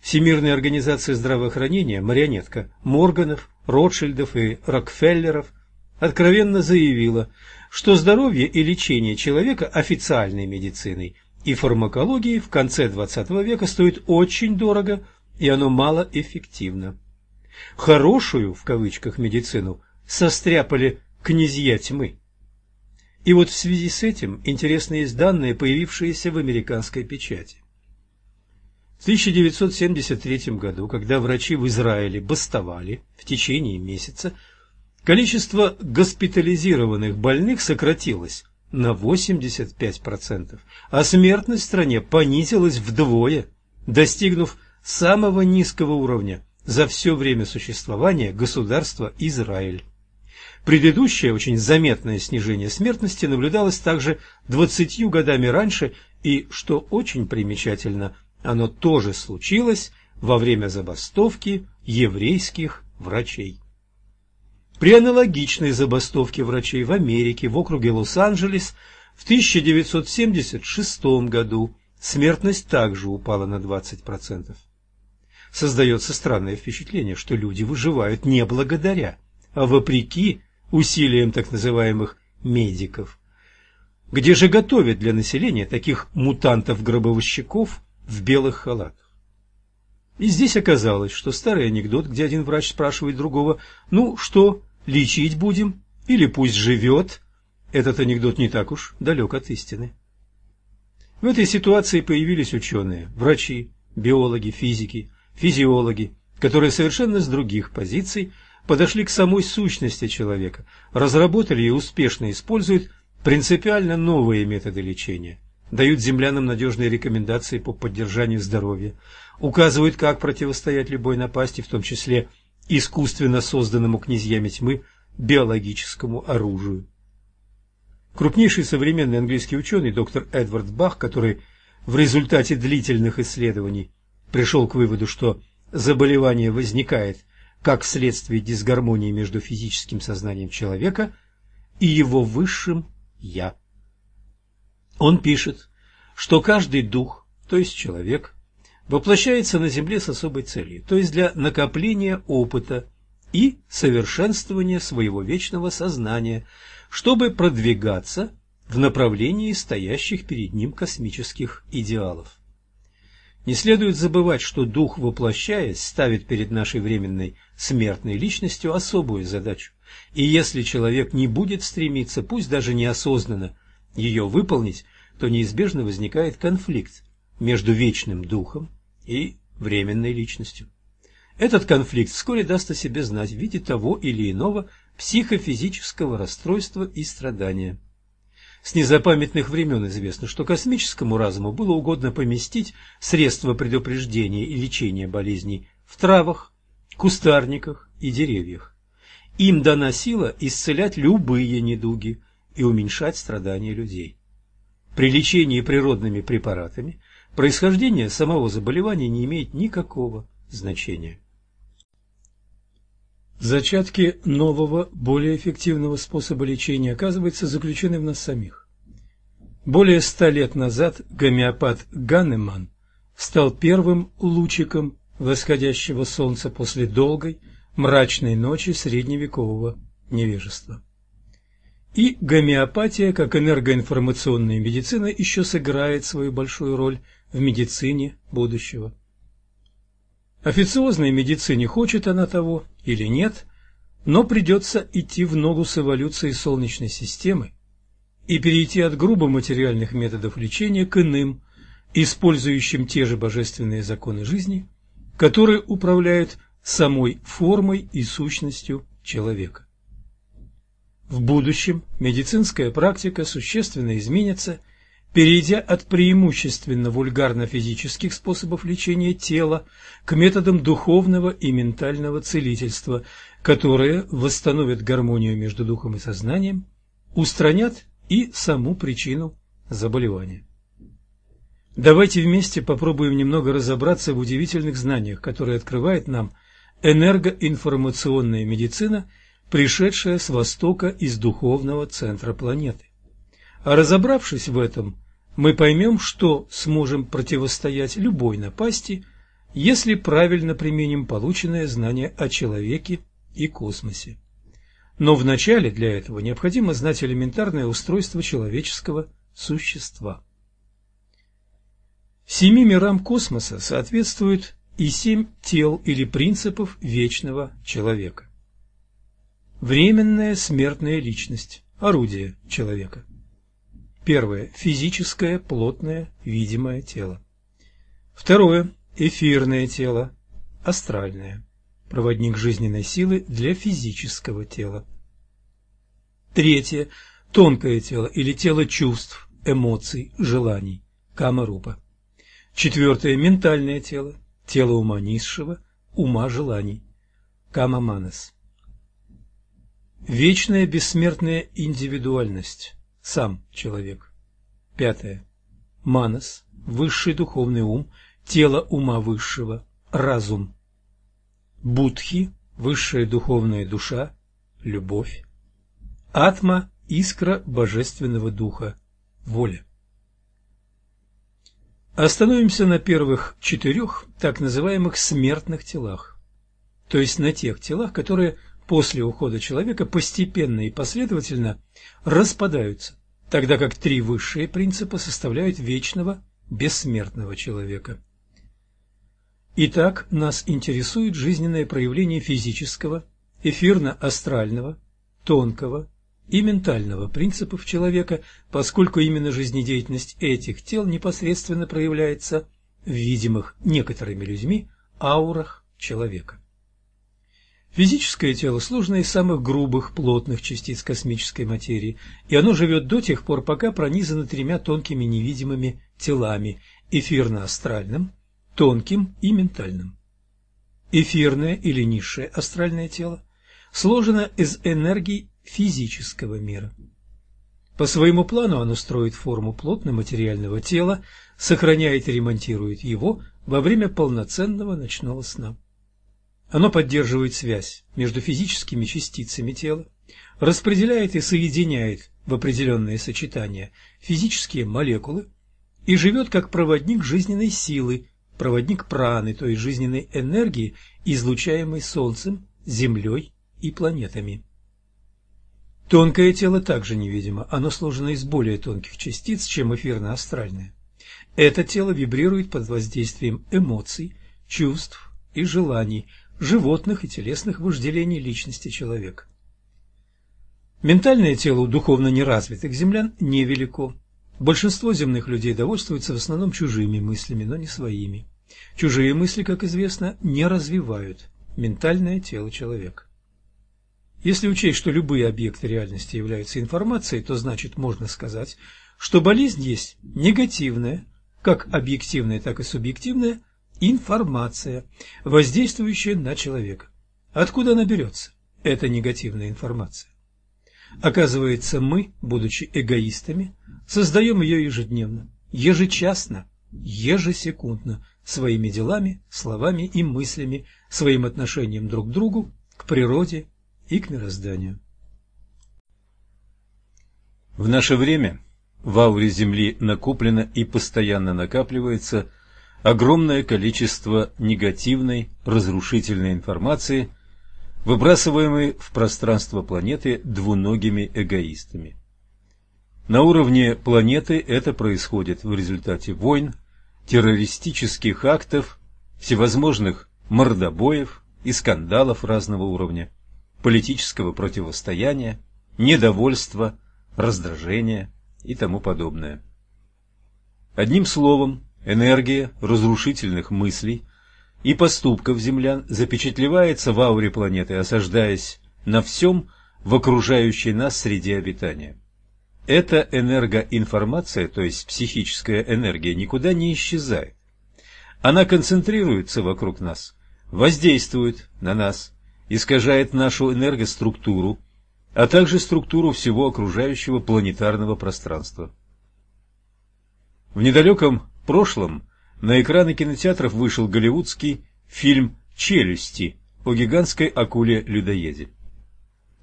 Всемирная организация здравоохранения, марионетка Морганов, Ротшильдов и Рокфеллеров откровенно заявила, что здоровье и лечение человека официальной медициной – и фармакологии в конце XX века стоит очень дорого, и оно малоэффективно. «Хорошую» в кавычках медицину состряпали князья тьмы. И вот в связи с этим интересны есть данные, появившиеся в американской печати. В 1973 году, когда врачи в Израиле бастовали в течение месяца, количество госпитализированных больных сократилось на 85%, а смертность в стране понизилась вдвое, достигнув самого низкого уровня за все время существования государства Израиль. Предыдущее очень заметное снижение смертности наблюдалось также 20 годами раньше, и, что очень примечательно, оно тоже случилось во время забастовки еврейских врачей. При аналогичной забастовке врачей в Америке в округе Лос-Анджелес в 1976 году смертность также упала на 20%. Создается странное впечатление, что люди выживают не благодаря, а вопреки усилиям так называемых медиков. Где же готовят для населения таких мутантов-гробовщиков в белых халатах? И здесь оказалось, что старый анекдот, где один врач спрашивает другого, ну что, лечить будем или пусть живет, этот анекдот не так уж далек от истины. В этой ситуации появились ученые, врачи, биологи, физики, физиологи, которые совершенно с других позиций подошли к самой сущности человека, разработали и успешно используют принципиально новые методы лечения, дают землянам надежные рекомендации по поддержанию здоровья, указывают, как противостоять любой напасти, в том числе искусственно созданному князьями тьмы биологическому оружию. Крупнейший современный английский ученый доктор Эдвард Бах, который в результате длительных исследований пришел к выводу, что заболевание возникает как вследствие дисгармонии между физическим сознанием человека и его высшим «я». Он пишет, что каждый дух, то есть человек, воплощается на Земле с особой целью, то есть для накопления опыта и совершенствования своего вечного сознания, чтобы продвигаться в направлении стоящих перед ним космических идеалов. Не следует забывать, что дух, воплощаясь, ставит перед нашей временной смертной личностью особую задачу, и если человек не будет стремиться, пусть даже неосознанно, ее выполнить, то неизбежно возникает конфликт между вечным духом и временной личностью. Этот конфликт вскоре даст о себе знать в виде того или иного психофизического расстройства и страдания. С незапамятных времен известно, что космическому разуму было угодно поместить средства предупреждения и лечения болезней в травах, кустарниках и деревьях. Им дана сила исцелять любые недуги и уменьшать страдания людей. При лечении природными препаратами происхождение самого заболевания не имеет никакого значения. Зачатки нового, более эффективного способа лечения, оказывается, заключены в нас самих. Более ста лет назад гомеопат Ганнеман стал первым лучиком восходящего солнца после долгой, мрачной ночи средневекового невежества. И гомеопатия, как энергоинформационная медицина, еще сыграет свою большую роль в медицине будущего. Официозной медицине хочет она того или нет, но придется идти в ногу с эволюцией Солнечной системы и перейти от грубо материальных методов лечения к иным, использующим те же божественные законы жизни, которые управляют самой формой и сущностью человека. В будущем медицинская практика существенно изменится, перейдя от преимущественно вульгарно-физических способов лечения тела к методам духовного и ментального целительства, которые восстановят гармонию между духом и сознанием, устранят и саму причину заболевания. Давайте вместе попробуем немного разобраться в удивительных знаниях, которые открывает нам энергоинформационная медицина – пришедшая с востока из духовного центра планеты. Разобравшись в этом, мы поймем, что сможем противостоять любой напасти, если правильно применим полученное знание о человеке и космосе. Но вначале для этого необходимо знать элементарное устройство человеческого существа. Семи мирам космоса соответствуют и семь тел или принципов вечного человека. Временная смертная личность. Орудие человека. Первое. Физическое, плотное, видимое тело. Второе. Эфирное тело. Астральное. Проводник жизненной силы для физического тела. Третье. Тонкое тело или тело чувств, эмоций, желаний. Кама-рупа. Четвертое. Ментальное тело. Тело ума низшего, ума желаний. Кама-манас. Вечная бессмертная индивидуальность. Сам человек. Пятое. Манас. Высший духовный ум. Тело ума высшего. Разум. Будхи. Высшая духовная душа. Любовь. Атма. Искра божественного духа. Воля. Остановимся на первых четырех так называемых смертных телах, то есть на тех телах, которые после ухода человека постепенно и последовательно распадаются, тогда как три высшие принципа составляют вечного, бессмертного человека. Итак, нас интересует жизненное проявление физического, эфирно-астрального, тонкого и ментального принципов человека, поскольку именно жизнедеятельность этих тел непосредственно проявляется в видимых некоторыми людьми аурах человека. Физическое тело сложно из самых грубых, плотных частиц космической материи, и оно живет до тех пор, пока пронизано тремя тонкими невидимыми телами – эфирно-астральным, тонким и ментальным. Эфирное или низшее астральное тело сложено из энергий физического мира. По своему плану оно строит форму плотно-материального тела, сохраняет и ремонтирует его во время полноценного ночного сна. Оно поддерживает связь между физическими частицами тела, распределяет и соединяет в определенные сочетания физические молекулы и живет как проводник жизненной силы, проводник праны, то есть жизненной энергии, излучаемой Солнцем, Землей и планетами. Тонкое тело также невидимо, оно сложено из более тонких частиц, чем эфирно-астральное. Это тело вибрирует под воздействием эмоций, чувств и желаний, животных и телесных вожделений личности человека. Ментальное тело у духовно неразвитых землян невелико. Большинство земных людей довольствуются в основном чужими мыслями, но не своими. Чужие мысли, как известно, не развивают ментальное тело человека. Если учесть, что любые объекты реальности являются информацией, то значит можно сказать, что болезнь есть негативная, как объективная, так и субъективная, информация, воздействующая на человека. Откуда она берется, эта негативная информация? Оказывается, мы, будучи эгоистами, создаем ее ежедневно, ежечасно, ежесекундно, своими делами, словами и мыслями, своим отношением друг к другу, к природе и к мирозданию. В наше время в ауре Земли накоплено и постоянно накапливается огромное количество негативной, разрушительной информации, выбрасываемой в пространство планеты двуногими эгоистами. На уровне планеты это происходит в результате войн, террористических актов, всевозможных мордобоев и скандалов разного уровня, политического противостояния, недовольства, раздражения, и тому подобное. Одним словом, энергия разрушительных мыслей и поступков землян запечатлевается в ауре планеты, осаждаясь на всем в окружающей нас среде обитания. Эта энергоинформация, то есть психическая энергия, никуда не исчезает. Она концентрируется вокруг нас, воздействует на нас, искажает нашу энергоструктуру, а также структуру всего окружающего планетарного пространства. В недалеком прошлом на экраны кинотеатров вышел голливудский фильм «Челюсти» о гигантской акуле-людоеде.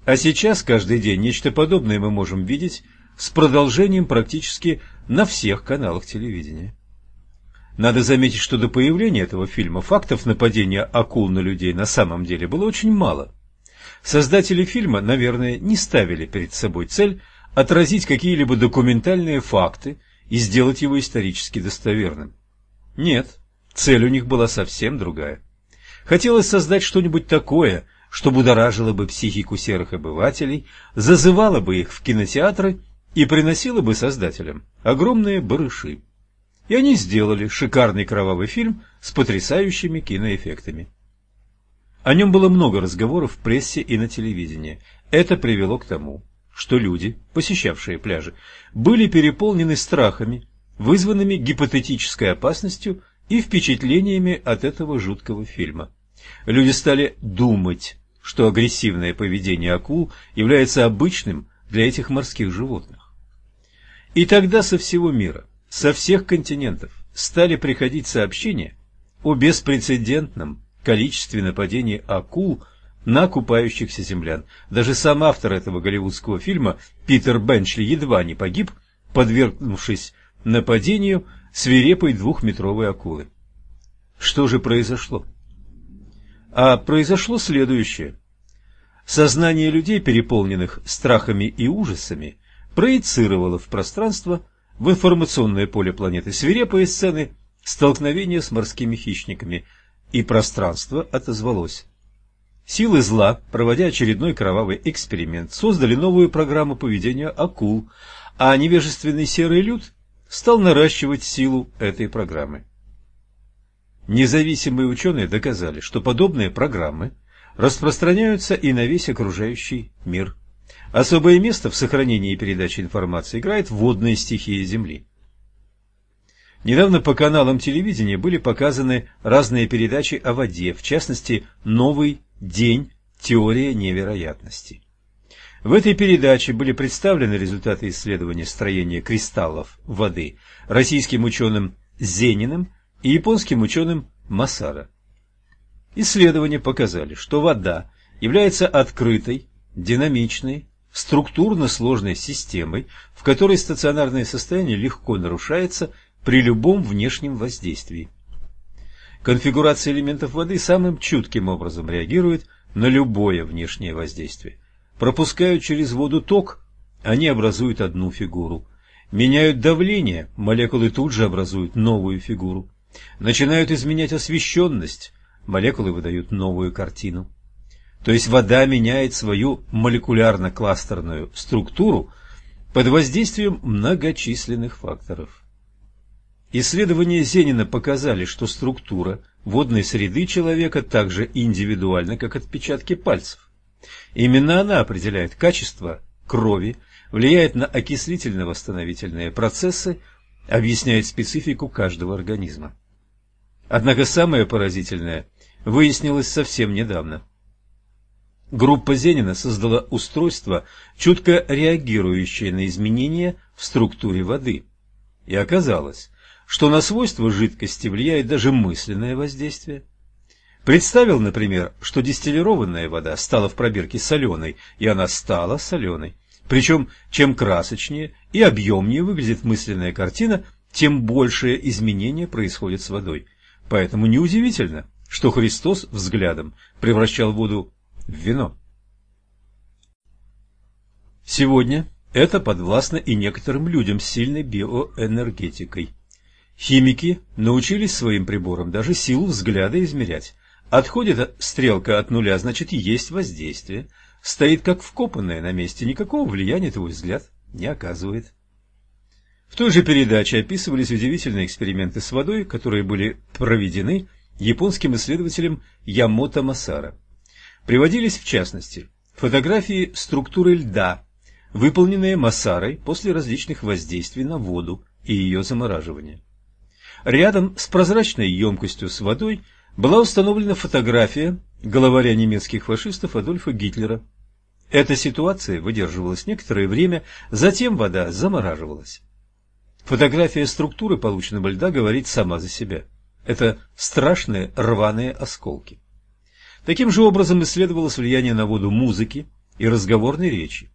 А сейчас каждый день нечто подобное мы можем видеть с продолжением практически на всех каналах телевидения. Надо заметить, что до появления этого фильма фактов нападения акул на людей на самом деле было очень мало. Создатели фильма, наверное, не ставили перед собой цель отразить какие-либо документальные факты и сделать его исторически достоверным. Нет, цель у них была совсем другая. Хотелось создать что-нибудь такое, что будоражило бы психику серых обывателей, зазывало бы их в кинотеатры и приносило бы создателям огромные барыши. И они сделали шикарный кровавый фильм с потрясающими киноэффектами. О нем было много разговоров в прессе и на телевидении. Это привело к тому, что люди, посещавшие пляжи, были переполнены страхами, вызванными гипотетической опасностью и впечатлениями от этого жуткого фильма. Люди стали думать, что агрессивное поведение акул является обычным для этих морских животных. И тогда со всего мира, со всех континентов стали приходить сообщения о беспрецедентном количестве нападений акул на купающихся землян. Даже сам автор этого голливудского фильма Питер Бенчли едва не погиб, подвергнувшись нападению свирепой двухметровой акулы. Что же произошло? А произошло следующее. Сознание людей, переполненных страхами и ужасами, проецировало в пространство, в информационное поле планеты свирепые сцены столкновения с морскими хищниками, и пространство отозвалось. Силы зла, проводя очередной кровавый эксперимент, создали новую программу поведения акул, а невежественный серый люд стал наращивать силу этой программы. Независимые ученые доказали, что подобные программы распространяются и на весь окружающий мир. Особое место в сохранении и передаче информации играет водная стихия Земли. Недавно по каналам телевидения были показаны разные передачи о воде, в частности «Новый день. Теория невероятности». В этой передаче были представлены результаты исследования строения кристаллов воды российским ученым Зениным и японским ученым Масара. Исследования показали, что вода является открытой, динамичной, структурно сложной системой, в которой стационарное состояние легко нарушается при любом внешнем воздействии. Конфигурация элементов воды самым чутким образом реагирует на любое внешнее воздействие. Пропускают через воду ток, они образуют одну фигуру. Меняют давление, молекулы тут же образуют новую фигуру. Начинают изменять освещенность, молекулы выдают новую картину. То есть вода меняет свою молекулярно-кластерную структуру под воздействием многочисленных факторов. Исследования Зенина показали, что структура водной среды человека так же индивидуальна, как отпечатки пальцев. Именно она определяет качество крови, влияет на окислительно-восстановительные процессы, объясняет специфику каждого организма. Однако самое поразительное выяснилось совсем недавно. Группа Зенина создала устройство, чутко реагирующее на изменения в структуре воды. И оказалось, что на свойства жидкости влияет даже мысленное воздействие. Представил, например, что дистиллированная вода стала в пробирке соленой, и она стала соленой. Причем, чем красочнее и объемнее выглядит мысленная картина, тем большее изменение происходит с водой. Поэтому неудивительно, что Христос взглядом превращал воду в вино. Сегодня это подвластно и некоторым людям с сильной биоэнергетикой. Химики научились своим приборам даже силу взгляда измерять, Отходит стрелка от нуля, значит, есть воздействие. Стоит как вкопанная на месте, никакого влияния твой взгляд не оказывает. В той же передаче описывались удивительные эксперименты с водой, которые были проведены японским исследователем Ямото Масара. Приводились, в частности, фотографии структуры льда, выполненные Масарой после различных воздействий на воду и ее замораживания. Рядом с прозрачной емкостью с водой была установлена фотография главаря немецких фашистов Адольфа Гитлера. Эта ситуация выдерживалась некоторое время, затем вода замораживалась. Фотография структуры полученного льда говорит сама за себя. Это страшные рваные осколки. Таким же образом исследовалось влияние на воду музыки и разговорной речи.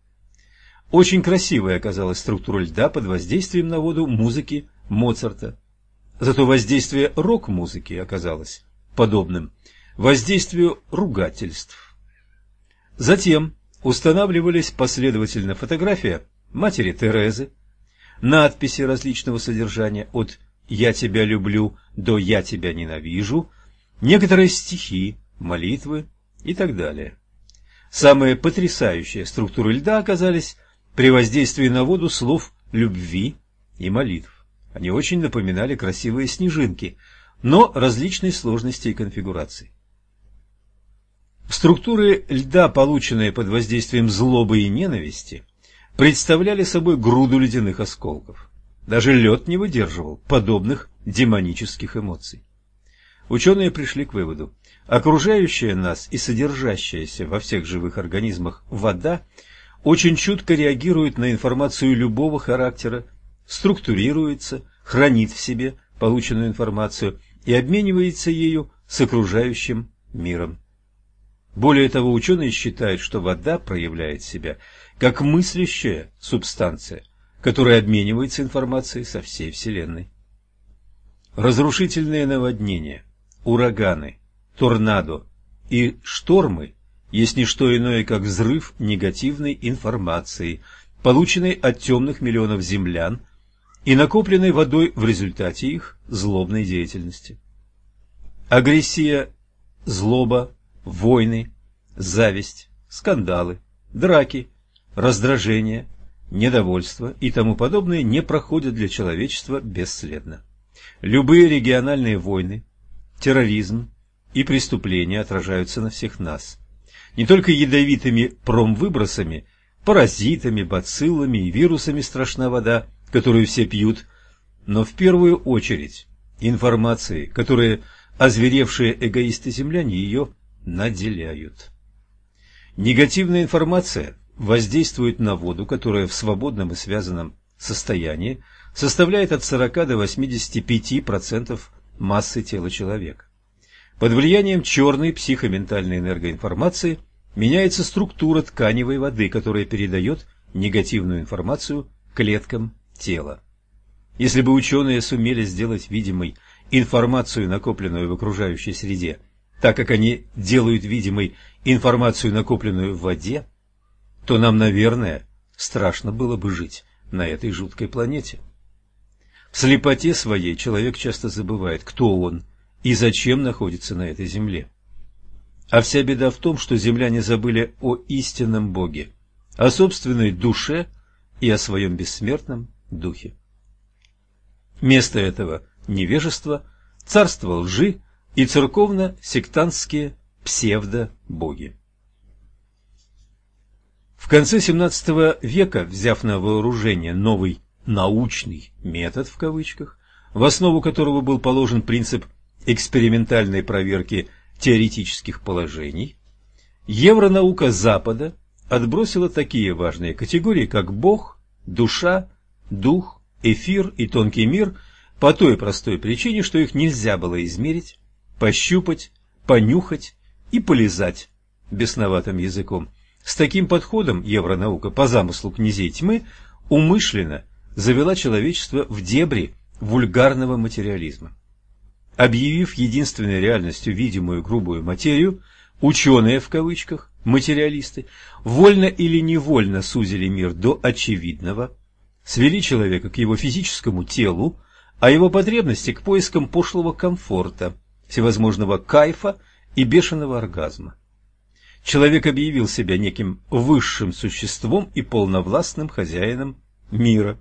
Очень красивой оказалась структура льда под воздействием на воду музыки Моцарта. Зато воздействие рок-музыки оказалось подобным воздействию ругательств. Затем устанавливались последовательно фотография матери Терезы, надписи различного содержания от «Я тебя люблю» до «Я тебя ненавижу», некоторые стихи, молитвы и так далее. Самые потрясающие структуры льда оказались при воздействии на воду слов любви и молитв. Они очень напоминали красивые снежинки, но различной сложности и конфигурации. Структуры льда, полученные под воздействием злобы и ненависти, представляли собой груду ледяных осколков. Даже лед не выдерживал подобных демонических эмоций. Ученые пришли к выводу, окружающая нас и содержащаяся во всех живых организмах вода очень чутко реагирует на информацию любого характера, структурируется, хранит в себе полученную информацию и обменивается ею с окружающим миром. Более того, ученые считают, что вода проявляет себя как мыслящая субстанция, которая обменивается информацией со всей Вселенной. Разрушительные наводнения, ураганы, торнадо и штормы есть не что иное, как взрыв негативной информации, полученной от темных миллионов землян и накопленной водой в результате их злобной деятельности. Агрессия, злоба, войны, зависть, скандалы, драки, раздражение, недовольство и тому подобное не проходят для человечества бесследно. Любые региональные войны, терроризм и преступления отражаются на всех нас. Не только ядовитыми промвыбросами, паразитами, бациллами и вирусами страшна вода, которую все пьют, но в первую очередь информацией, которые озверевшие эгоисты-земляне ее наделяют. Негативная информация воздействует на воду, которая в свободном и связанном состоянии составляет от 40 до 85% массы тела человека. Под влиянием черной психоментальной энергоинформации меняется структура тканевой воды, которая передает негативную информацию клеткам тела. Если бы ученые сумели сделать видимой информацию, накопленную в окружающей среде, так как они делают видимой информацию, накопленную в воде, то нам, наверное, страшно было бы жить на этой жуткой планете. В слепоте своей человек часто забывает, кто он и зачем находится на этой земле. А вся беда в том, что земляне забыли о истинном Боге, о собственной душе и о своем бессмертном духе. Место этого невежества, царство лжи и церковно-сектантские псевдо-боги. В конце XVII века, взяв на вооружение новый «научный метод» в кавычках, в основу которого был положен принцип экспериментальной проверки теоретических положений, евронаука Запада отбросила такие важные категории, как Бог, душа, дух, эфир и тонкий мир по той простой причине, что их нельзя было измерить, пощупать, понюхать и полизать бесноватым языком. С таким подходом евронаука по замыслу князей тьмы умышленно завела человечество в дебри вульгарного материализма. Объявив единственной реальностью видимую грубую материю, ученые в кавычках, материалисты, вольно или невольно сузили мир до очевидного, свели человека к его физическому телу, а его потребности к поискам пошлого комфорта, всевозможного кайфа и бешеного оргазма. Человек объявил себя неким высшим существом и полновластным хозяином мира.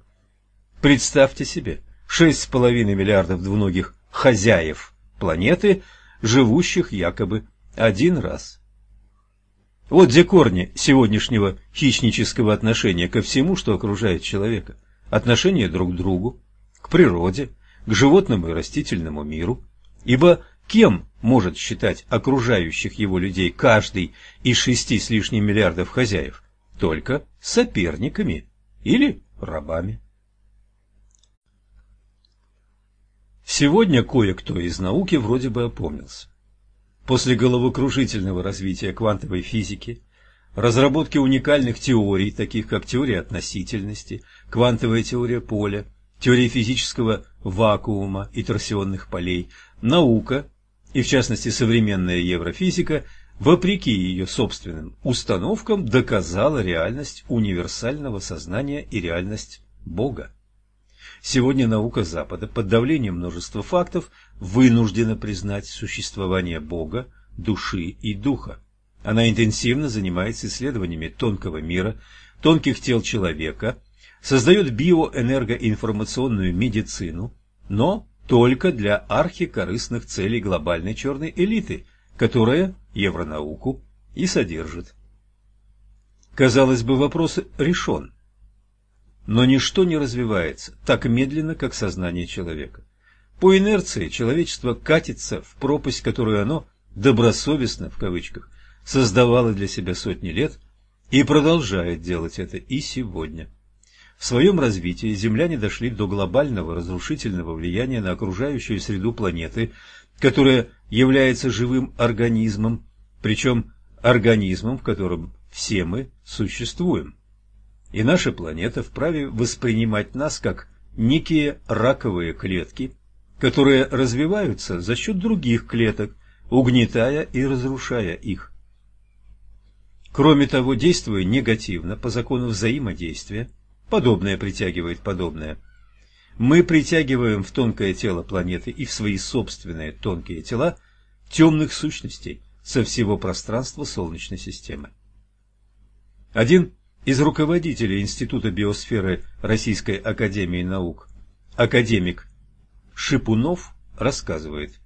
Представьте себе, 6,5 миллиардов двуногих хозяев планеты, живущих якобы один раз. Вот где корни сегодняшнего хищнического отношения ко всему, что окружает человека. Отношение друг к другу, к природе, к животному и растительному миру. Ибо кем может считать окружающих его людей каждый из шести с лишним миллиардов хозяев? Только соперниками или рабами. Сегодня кое-кто из науки вроде бы опомнился. После головокружительного развития квантовой физики, разработки уникальных теорий, таких как теория относительности, квантовая теория поля, теория физического вакуума и торсионных полей, наука, и в частности современная еврофизика, вопреки ее собственным установкам, доказала реальность универсального сознания и реальность Бога. Сегодня наука Запада под давлением множества фактов вынуждена признать существование Бога, души и духа. Она интенсивно занимается исследованиями тонкого мира, тонких тел человека, создает биоэнергоинформационную медицину, но только для архикорыстных целей глобальной черной элиты, которая евронауку и содержит. Казалось бы, вопрос решен. Но ничто не развивается так медленно, как сознание человека. По инерции человечество катится в пропасть, которую оно «добросовестно» в кавычках создавало для себя сотни лет и продолжает делать это и сегодня. В своем развитии земляне дошли до глобального разрушительного влияния на окружающую среду планеты, которая является живым организмом, причем организмом, в котором все мы существуем и наша планета вправе воспринимать нас как некие раковые клетки, которые развиваются за счет других клеток, угнетая и разрушая их. Кроме того, действуя негативно по закону взаимодействия, подобное притягивает подобное, мы притягиваем в тонкое тело планеты и в свои собственные тонкие тела темных сущностей со всего пространства Солнечной системы. Один из руководителей Института биосферы Российской Академии Наук, академик Шипунов рассказывает,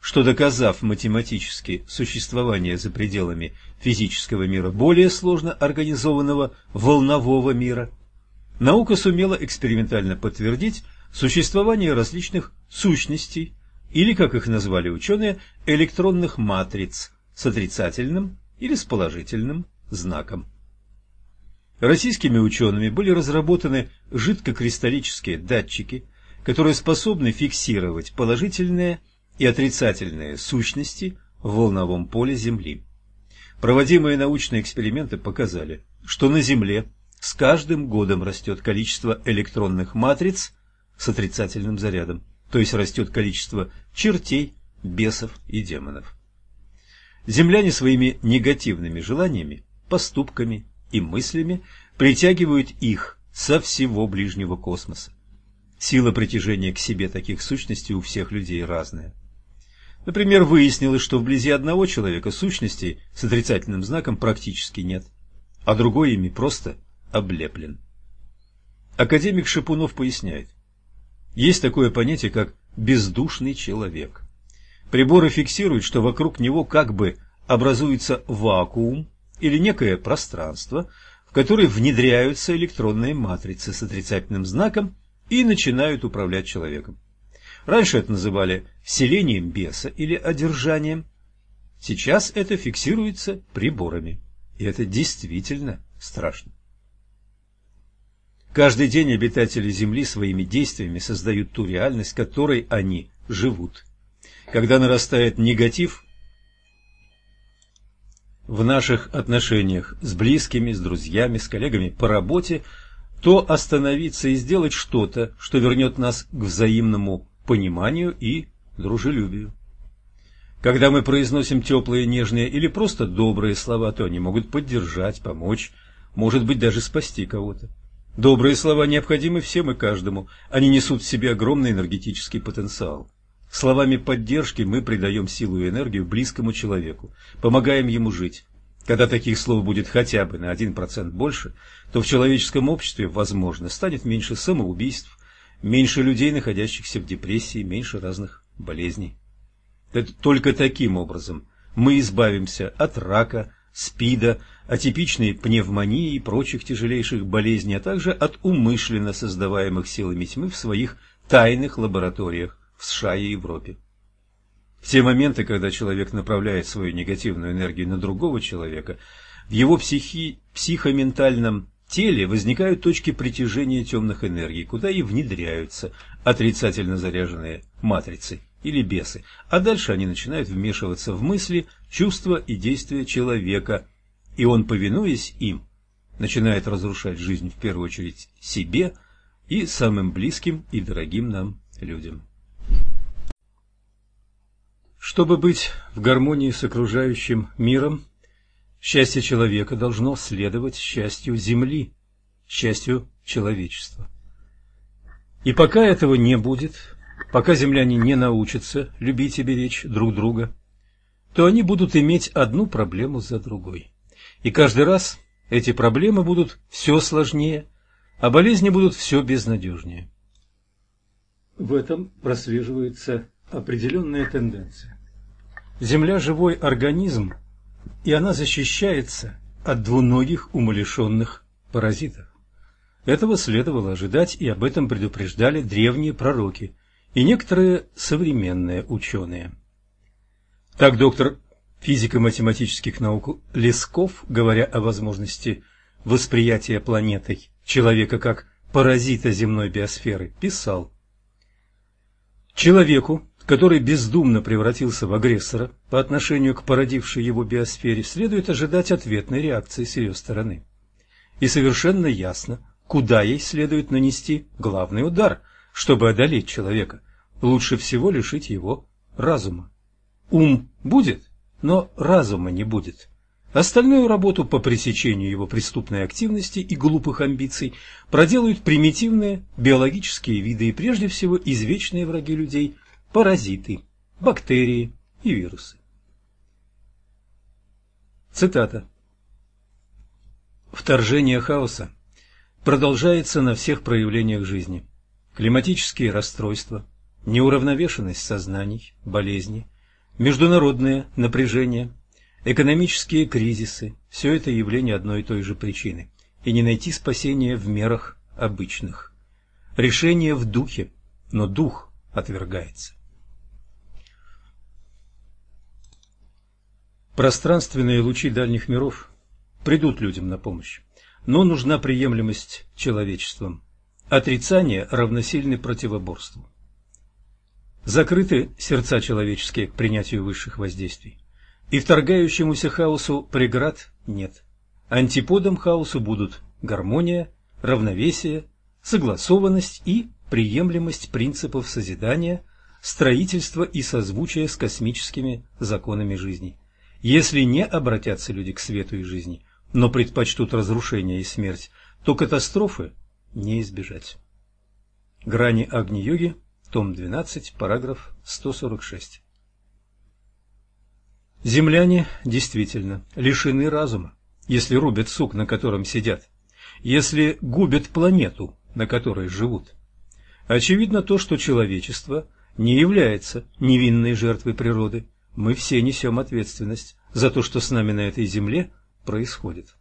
что доказав математически существование за пределами физического мира более сложно организованного волнового мира, наука сумела экспериментально подтвердить существование различных сущностей, или, как их назвали ученые, электронных матриц с отрицательным или с положительным знаком. Российскими учеными были разработаны жидкокристаллические датчики, которые способны фиксировать положительные и отрицательные сущности в волновом поле Земли. Проводимые научные эксперименты показали, что на Земле с каждым годом растет количество электронных матриц с отрицательным зарядом, то есть растет количество чертей, бесов и демонов. Земляне своими негативными желаниями, поступками и мыслями притягивают их со всего ближнего космоса. Сила притяжения к себе таких сущностей у всех людей разная. Например, выяснилось, что вблизи одного человека сущностей с отрицательным знаком практически нет, а другой ими просто облеплен. Академик Шипунов поясняет. Есть такое понятие, как бездушный человек. Приборы фиксируют, что вокруг него как бы образуется вакуум или некое пространство, в который внедряются электронные матрицы с отрицательным знаком и начинают управлять человеком. Раньше это называли вселением беса или одержанием. Сейчас это фиксируется приборами. И это действительно страшно. Каждый день обитатели Земли своими действиями создают ту реальность, которой они живут. Когда нарастает негатив, в наших отношениях с близкими, с друзьями, с коллегами по работе, то остановиться и сделать что-то, что вернет нас к взаимному пониманию и дружелюбию. Когда мы произносим теплые, нежные или просто добрые слова, то они могут поддержать, помочь, может быть, даже спасти кого-то. Добрые слова необходимы всем и каждому, они несут в себе огромный энергетический потенциал. Словами поддержки мы придаем силу и энергию близкому человеку, помогаем ему жить. Когда таких слов будет хотя бы на 1% больше, то в человеческом обществе, возможно, станет меньше самоубийств, меньше людей, находящихся в депрессии, меньше разных болезней. Только таким образом мы избавимся от рака, СПИДа, атипичной пневмонии и прочих тяжелейших болезней, а также от умышленно создаваемых силами тьмы в своих тайных лабораториях в США и Европе. В те моменты, когда человек направляет свою негативную энергию на другого человека, в его психи, психоментальном теле возникают точки притяжения темных энергий, куда и внедряются отрицательно заряженные матрицы или бесы, а дальше они начинают вмешиваться в мысли, чувства и действия человека, и он, повинуясь им, начинает разрушать жизнь в первую очередь себе и самым близким и дорогим нам людям. Чтобы быть в гармонии с окружающим миром, счастье человека должно следовать счастью Земли, счастью человечества. И пока этого не будет, пока земляне не научатся любить и беречь друг друга, то они будут иметь одну проблему за другой. И каждый раз эти проблемы будут все сложнее, а болезни будут все безнадежнее. В этом прослеживается определенная тенденция. Земля – живой организм, и она защищается от двуногих умалишенных паразитов. Этого следовало ожидать, и об этом предупреждали древние пророки и некоторые современные ученые. Так доктор физико-математических наук Лесков, говоря о возможности восприятия планетой человека как паразита земной биосферы, писал «Человеку, который бездумно превратился в агрессора по отношению к породившей его биосфере, следует ожидать ответной реакции с ее стороны. И совершенно ясно, куда ей следует нанести главный удар, чтобы одолеть человека. Лучше всего лишить его разума. Ум будет, но разума не будет. Остальную работу по пресечению его преступной активности и глупых амбиций проделают примитивные биологические виды и прежде всего извечные враги людей – паразиты, бактерии и вирусы. Цитата. Вторжение хаоса продолжается на всех проявлениях жизни. Климатические расстройства, неуравновешенность сознаний, болезни, международное напряжение, экономические кризисы – все это явление одной и той же причины, и не найти спасения в мерах обычных. Решение в духе, но дух отвергается. Пространственные лучи дальних миров придут людям на помощь, но нужна приемлемость человечеством. Отрицание равносильно противоборству. Закрыты сердца человеческие к принятию высших воздействий. И вторгающемуся хаосу преград нет. Антиподом хаосу будут гармония, равновесие, согласованность и приемлемость принципов созидания, строительства и созвучия с космическими законами жизни. Если не обратятся люди к свету и жизни, но предпочтут разрушение и смерть, то катастрофы не избежать. Грани Агни-йоги, том 12, параграф 146. Земляне действительно лишены разума, если рубят сук, на котором сидят, если губят планету, на которой живут. Очевидно то, что человечество не является невинной жертвой природы, мы все несем ответственность за то, что с нами на этой земле происходит.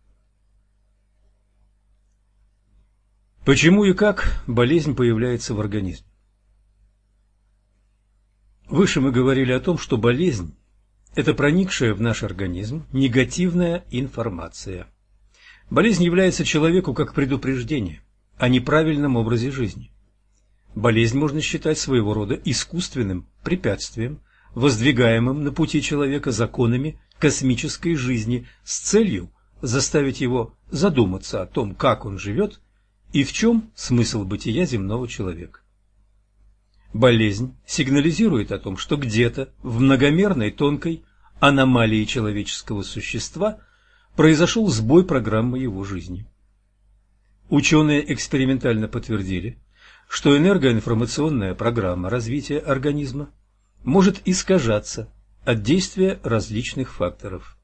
Почему и как болезнь появляется в организме? Выше мы говорили о том, что болезнь – это проникшая в наш организм негативная информация. Болезнь является человеку как предупреждение о неправильном образе жизни. Болезнь можно считать своего рода искусственным препятствием, воздвигаемым на пути человека законами космической жизни с целью заставить его задуматься о том, как он живет и в чем смысл бытия земного человека. Болезнь сигнализирует о том, что где-то в многомерной тонкой аномалии человеческого существа произошел сбой программы его жизни. Ученые экспериментально подтвердили, что энергоинформационная программа развития организма может искажаться от действия различных факторов.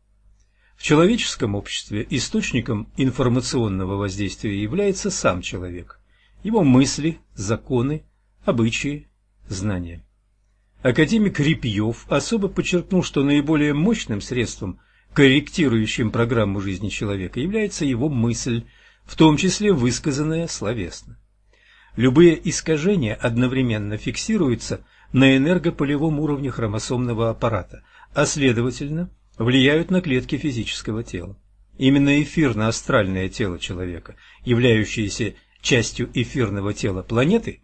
В человеческом обществе источником информационного воздействия является сам человек, его мысли, законы, обычаи, знания. Академик Репьев особо подчеркнул, что наиболее мощным средством, корректирующим программу жизни человека, является его мысль, в том числе высказанная словесно. Любые искажения одновременно фиксируются на энергополевом уровне хромосомного аппарата, а следовательно влияют на клетки физического тела. Именно эфирно-астральное тело человека, являющееся частью эфирного тела планеты,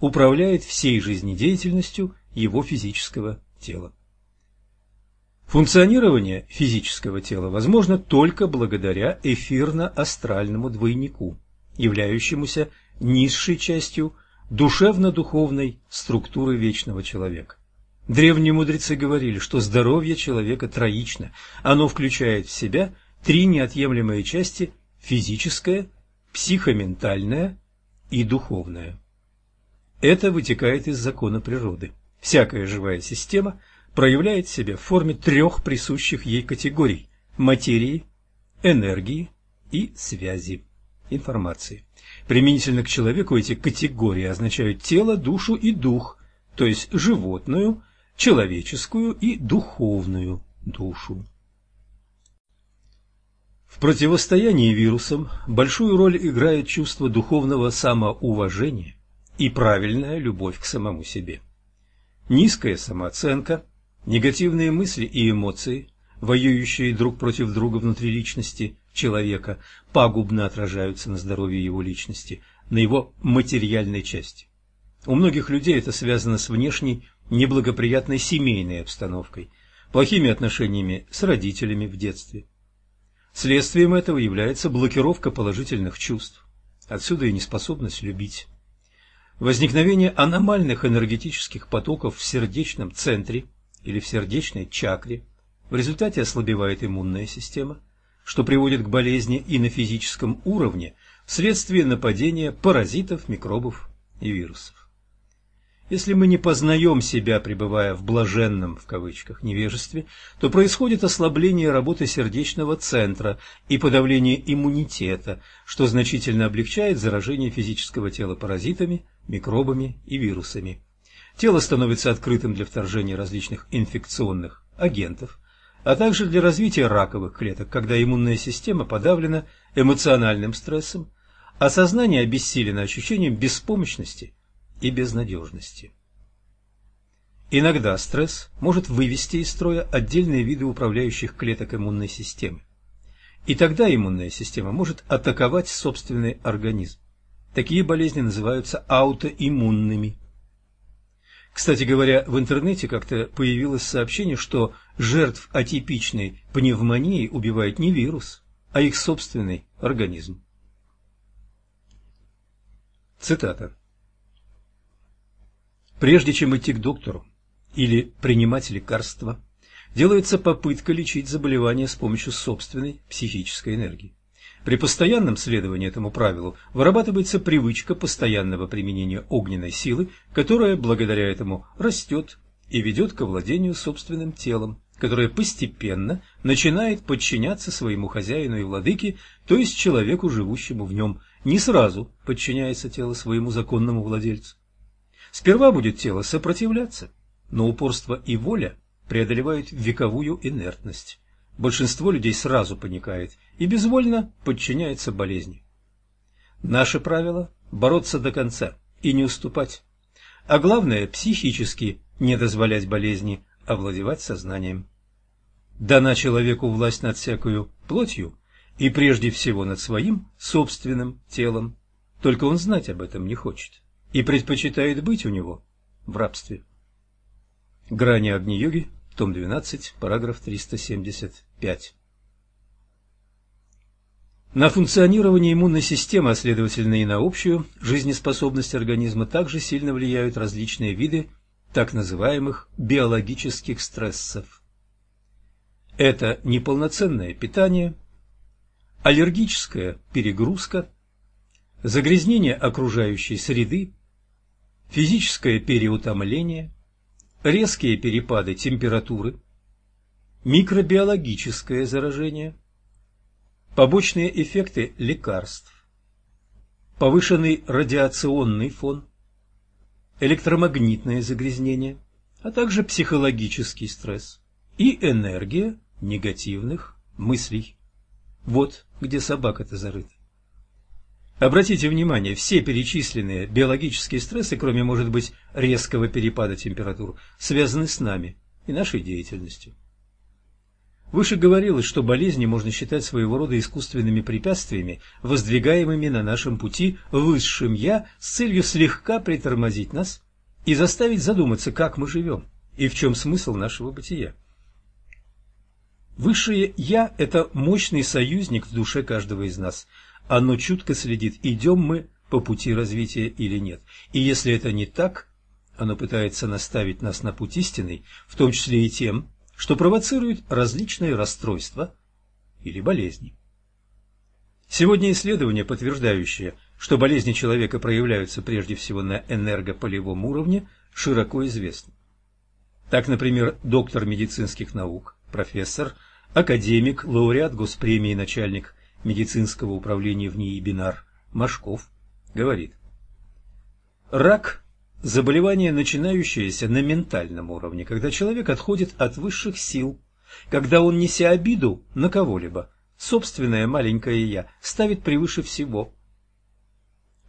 управляет всей жизнедеятельностью его физического тела. Функционирование физического тела возможно только благодаря эфирно-астральному двойнику, являющемуся низшей частью душевно-духовной структуры вечного человека. Древние мудрецы говорили, что здоровье человека троично, оно включает в себя три неотъемлемые части – физическое, психоментальное и духовное. Это вытекает из закона природы. Всякая живая система проявляет себя в форме трех присущих ей категорий – материи, энергии и связи, информации. Применительно к человеку эти категории означают тело, душу и дух, то есть животную, человеческую и духовную душу. В противостоянии вирусам большую роль играет чувство духовного самоуважения и правильная любовь к самому себе. Низкая самооценка, негативные мысли и эмоции, воюющие друг против друга внутри личности человека, пагубно отражаются на здоровье его личности, на его материальной части. У многих людей это связано с внешней неблагоприятной семейной обстановкой, плохими отношениями с родителями в детстве. Следствием этого является блокировка положительных чувств, отсюда и неспособность любить. Возникновение аномальных энергетических потоков в сердечном центре или в сердечной чакре в результате ослабевает иммунная система, что приводит к болезни и на физическом уровне вследствие нападения паразитов, микробов и вирусов. Если мы не познаем себя, пребывая в «блаженном» в кавычках невежестве, то происходит ослабление работы сердечного центра и подавление иммунитета, что значительно облегчает заражение физического тела паразитами, микробами и вирусами. Тело становится открытым для вторжения различных инфекционных агентов, а также для развития раковых клеток, когда иммунная система подавлена эмоциональным стрессом, а сознание обессилено ощущением беспомощности и безнадежности. Иногда стресс может вывести из строя отдельные виды управляющих клеток иммунной системы. И тогда иммунная система может атаковать собственный организм. Такие болезни называются аутоиммунными. Кстати говоря, в интернете как-то появилось сообщение, что жертв атипичной пневмонии убивает не вирус, а их собственный организм. Цитата. Прежде чем идти к доктору или принимать лекарства, делается попытка лечить заболевание с помощью собственной психической энергии. При постоянном следовании этому правилу вырабатывается привычка постоянного применения огненной силы, которая благодаря этому растет и ведет к овладению собственным телом, которое постепенно начинает подчиняться своему хозяину и владыке, то есть человеку, живущему в нем, не сразу подчиняется тело своему законному владельцу. Сперва будет тело сопротивляться, но упорство и воля преодолевают вековую инертность. Большинство людей сразу паникает и безвольно подчиняется болезни. Наше правило – бороться до конца и не уступать. А главное – психически не дозволять болезни овладевать сознанием. Дана человеку власть над всякою плотью и прежде всего над своим собственным телом, только он знать об этом не хочет и предпочитает быть у него в рабстве. Грани Агни-йоги, том 12, параграф 375. На функционирование иммунной системы, а следовательно и на общую жизнеспособность организма, также сильно влияют различные виды так называемых биологических стрессов. Это неполноценное питание, аллергическая перегрузка, загрязнение окружающей среды, физическое переутомление, резкие перепады температуры, микробиологическое заражение, побочные эффекты лекарств, повышенный радиационный фон, электромагнитное загрязнение, а также психологический стресс и энергия негативных мыслей. Вот где собака-то зарыта. Обратите внимание, все перечисленные биологические стрессы, кроме, может быть, резкого перепада температур, связаны с нами и нашей деятельностью. Выше говорилось, что болезни можно считать своего рода искусственными препятствиями, воздвигаемыми на нашем пути высшим «я» с целью слегка притормозить нас и заставить задуматься, как мы живем и в чем смысл нашего бытия. Высшее «я» – это мощный союзник в душе каждого из нас. Оно чутко следит, идем мы по пути развития или нет. И если это не так, оно пытается наставить нас на путь истинный, в том числе и тем, что провоцирует различные расстройства или болезни. Сегодня исследования, подтверждающие, что болезни человека проявляются прежде всего на энергополевом уровне, широко известны. Так, например, доктор медицинских наук, профессор, академик, лауреат госпремии, начальник медицинского управления в НИИ Бинар Машков говорит, рак Заболевание, начинающееся на ментальном уровне, когда человек отходит от высших сил, когда он, неся обиду на кого-либо, собственное маленькое «я» ставит превыше всего.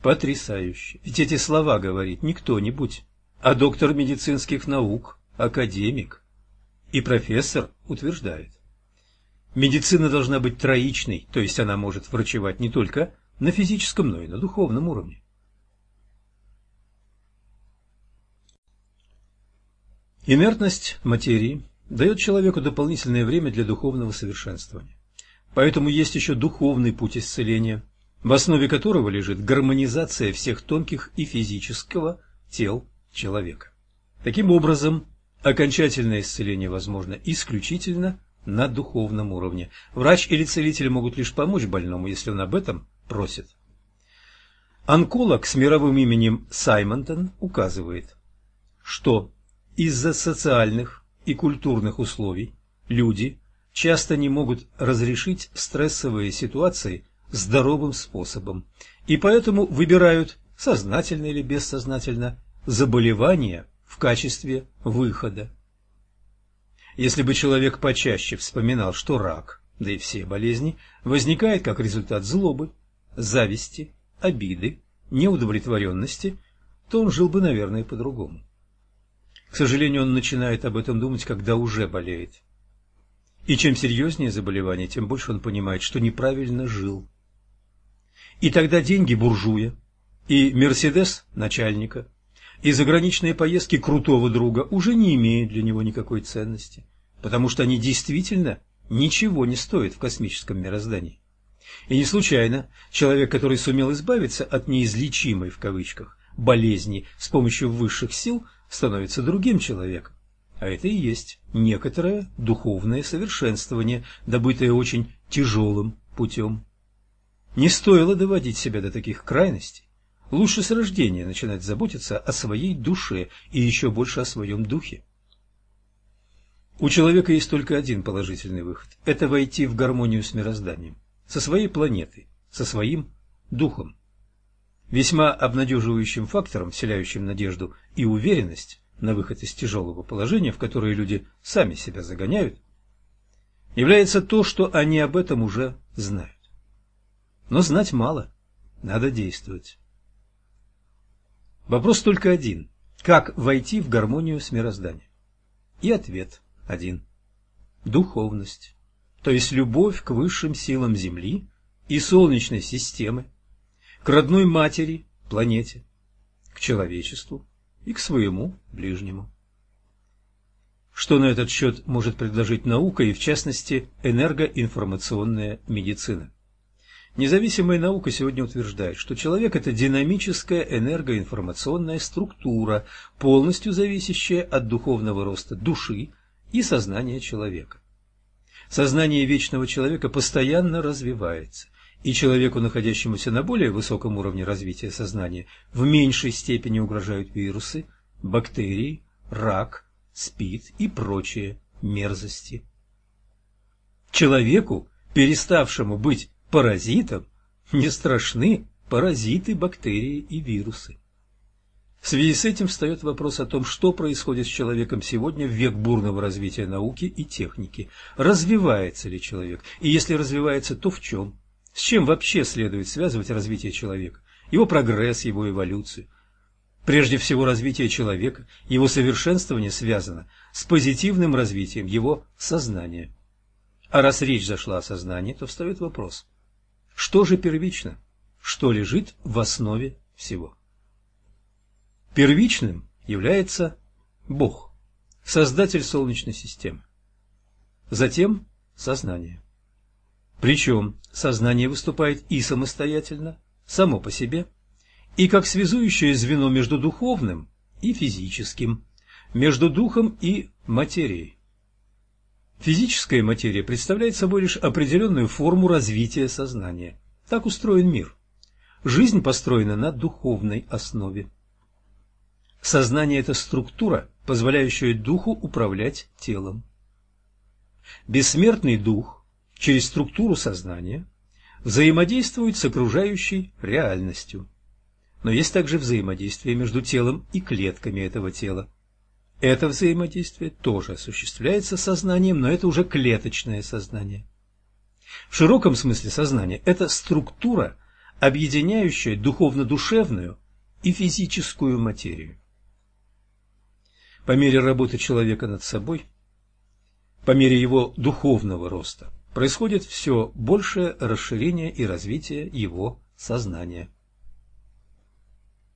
Потрясающе! Ведь эти слова говорит не кто-нибудь, а доктор медицинских наук, академик. И профессор утверждает. Медицина должна быть троичной, то есть она может врачевать не только на физическом, но и на духовном уровне. Инертность материи дает человеку дополнительное время для духовного совершенствования. Поэтому есть еще духовный путь исцеления, в основе которого лежит гармонизация всех тонких и физического тел человека. Таким образом, окончательное исцеление возможно исключительно на духовном уровне. Врач или целитель могут лишь помочь больному, если он об этом просит. Онколог с мировым именем Саймонтон указывает, что из-за социальных и культурных условий люди часто не могут разрешить стрессовые ситуации здоровым способом и поэтому выбирают, сознательно или бессознательно, заболевания в качестве выхода. Если бы человек почаще вспоминал, что рак, да и все болезни, возникает как результат злобы, зависти, обиды, неудовлетворенности, то он жил бы, наверное, по-другому. К сожалению, он начинает об этом думать, когда уже болеет. И чем серьезнее заболевание, тем больше он понимает, что неправильно жил. И тогда деньги буржуя, и Мерседес начальника, и заграничные поездки крутого друга уже не имеют для него никакой ценности, потому что они действительно ничего не стоят в космическом мироздании. И не случайно человек, который сумел избавиться от неизлечимой в кавычках болезни с помощью высших сил – становится другим человеком. А это и есть некоторое духовное совершенствование, добытое очень тяжелым путем. Не стоило доводить себя до таких крайностей. Лучше с рождения начинать заботиться о своей душе и еще больше о своем духе. У человека есть только один положительный выход – это войти в гармонию с мирозданием, со своей планетой, со своим духом. Весьма обнадеживающим фактором, вселяющим надежду и уверенность на выход из тяжелого положения, в которое люди сами себя загоняют, является то, что они об этом уже знают. Но знать мало, надо действовать. Вопрос только один – как войти в гармонию с мирозданием? И ответ один – духовность, то есть любовь к высшим силам Земли и Солнечной системы, к родной матери, планете, к человечеству и к своему ближнему. Что на этот счет может предложить наука и, в частности, энергоинформационная медицина? Независимая наука сегодня утверждает, что человек – это динамическая энергоинформационная структура, полностью зависящая от духовного роста души и сознания человека. Сознание вечного человека постоянно развивается – и человеку, находящемуся на более высоком уровне развития сознания, в меньшей степени угрожают вирусы, бактерии, рак, спид и прочие мерзости. Человеку, переставшему быть паразитом, не страшны паразиты, бактерии и вирусы. В связи с этим встает вопрос о том, что происходит с человеком сегодня в век бурного развития науки и техники. Развивается ли человек? И если развивается, то в чем? С чем вообще следует связывать развитие человека? Его прогресс, его эволюцию? Прежде всего, развитие человека, его совершенствование связано с позитивным развитием его сознания. А раз речь зашла о сознании, то встает вопрос, что же первично, что лежит в основе всего? Первичным является Бог, создатель Солнечной системы. Затем сознание. Причем сознание выступает и самостоятельно, само по себе, и как связующее звено между духовным и физическим, между духом и материей. Физическая материя представляет собой лишь определенную форму развития сознания. Так устроен мир. Жизнь построена на духовной основе. Сознание – это структура, позволяющая духу управлять телом. Бессмертный дух через структуру сознания взаимодействует с окружающей реальностью. Но есть также взаимодействие между телом и клетками этого тела. Это взаимодействие тоже осуществляется сознанием, но это уже клеточное сознание. В широком смысле сознание – это структура, объединяющая духовно-душевную и физическую материю. По мере работы человека над собой, по мере его духовного роста, происходит все большее расширение и развитие его сознания.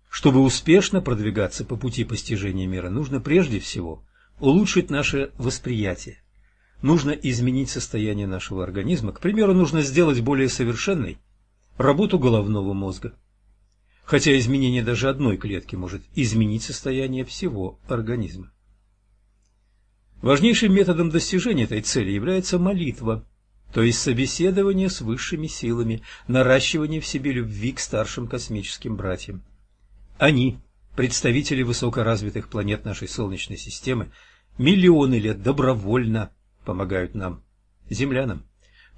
Чтобы успешно продвигаться по пути постижения мира, нужно прежде всего улучшить наше восприятие. Нужно изменить состояние нашего организма. К примеру, нужно сделать более совершенной работу головного мозга. Хотя изменение даже одной клетки может изменить состояние всего организма. Важнейшим методом достижения этой цели является молитва, то есть собеседование с высшими силами, наращивание в себе любви к старшим космическим братьям. Они, представители высокоразвитых планет нашей Солнечной системы, миллионы лет добровольно помогают нам, землянам,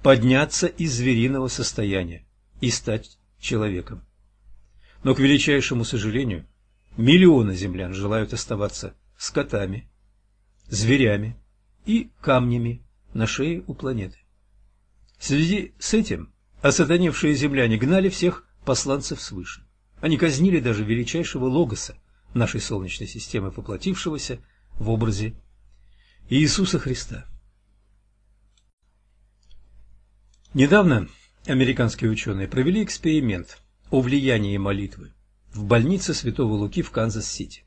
подняться из звериного состояния и стать человеком. Но, к величайшему сожалению, миллионы землян желают оставаться скотами, зверями и камнями на шее у планеты. В связи с этим осатаневшие земляне гнали всех посланцев свыше. Они казнили даже величайшего логоса нашей Солнечной системы, воплотившегося в образе Иисуса Христа. Недавно американские ученые провели эксперимент о влиянии молитвы в больнице Святого Луки в Канзас-Сити.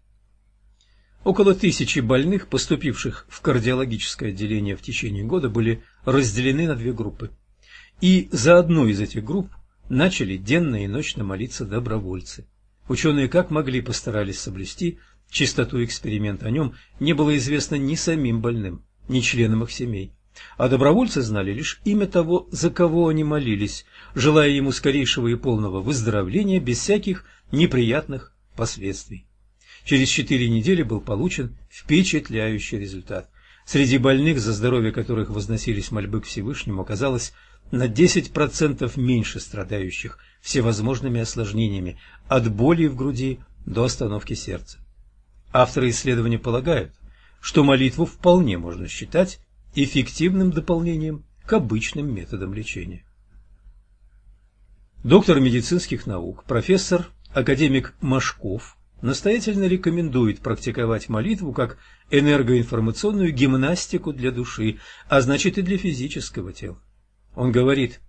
Около тысячи больных, поступивших в кардиологическое отделение в течение года, были разделены на две группы. И за одну из этих групп начали денно и ночно молиться добровольцы. Ученые как могли постарались соблюсти чистоту эксперимента. О нем не было известно ни самим больным, ни членам их семей. А добровольцы знали лишь имя того, за кого они молились, желая ему скорейшего и полного выздоровления без всяких неприятных последствий. Через четыре недели был получен впечатляющий результат. Среди больных, за здоровье которых возносились мольбы к Всевышнему, оказалось на 10% меньше страдающих всевозможными осложнениями, от боли в груди до остановки сердца. Авторы исследования полагают, что молитву вполне можно считать эффективным дополнением к обычным методам лечения. Доктор медицинских наук, профессор, академик Машков настоятельно рекомендует практиковать молитву как энергоинформационную гимнастику для души, а значит и для физического тела. Он говорит,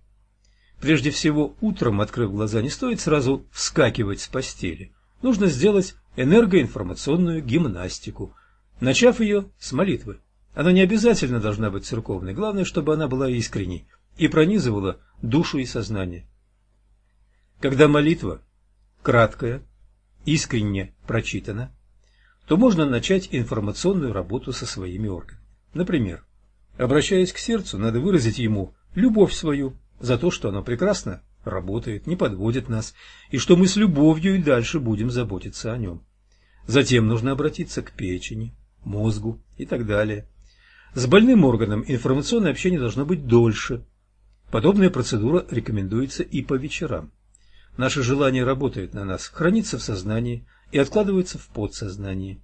прежде всего утром, открыв глаза, не стоит сразу вскакивать с постели. Нужно сделать энергоинформационную гимнастику, начав ее с молитвы. Она не обязательно должна быть церковной, главное, чтобы она была искренней и пронизывала душу и сознание. Когда молитва краткая, искренне прочитана, то можно начать информационную работу со своими органами. Например, обращаясь к сердцу, надо выразить ему любовь свою за то, что оно прекрасно работает, не подводит нас, и что мы с любовью и дальше будем заботиться о нем. Затем нужно обратиться к печени, мозгу и так далее. С больным органом информационное общение должно быть дольше. Подобная процедура рекомендуется и по вечерам. Наше желание работает на нас, хранится в сознании и откладывается в подсознании.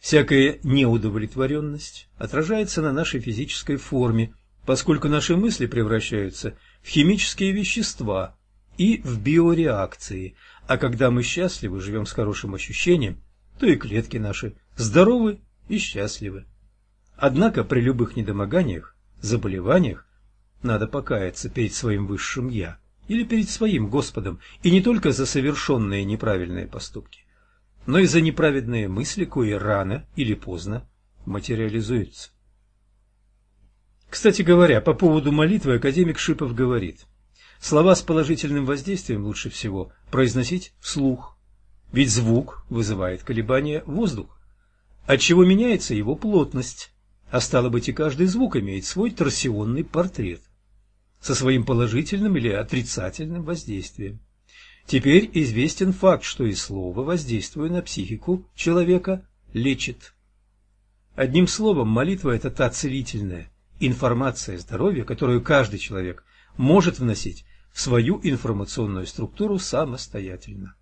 Всякая неудовлетворенность отражается на нашей физической форме, поскольку наши мысли превращаются в химические вещества и в биореакции, а когда мы счастливы, живем с хорошим ощущением, то и клетки наши здоровы и счастливы. Однако при любых недомоганиях, заболеваниях надо покаяться перед своим высшим «я» или перед своим Господом, и не только за совершенные неправильные поступки, но и за неправедные мысли, кои рано или поздно материализуются. Кстати говоря, по поводу молитвы академик Шипов говорит, слова с положительным воздействием лучше всего произносить вслух, ведь звук вызывает колебания воздуха, отчего меняется его плотность, а стало быть и каждый звук имеет свой торсионный портрет со своим положительным или отрицательным воздействием. Теперь известен факт, что и слово, воздействуя на психику человека, лечит. Одним словом, молитва – это та целительная информация здоровья, которую каждый человек может вносить в свою информационную структуру самостоятельно.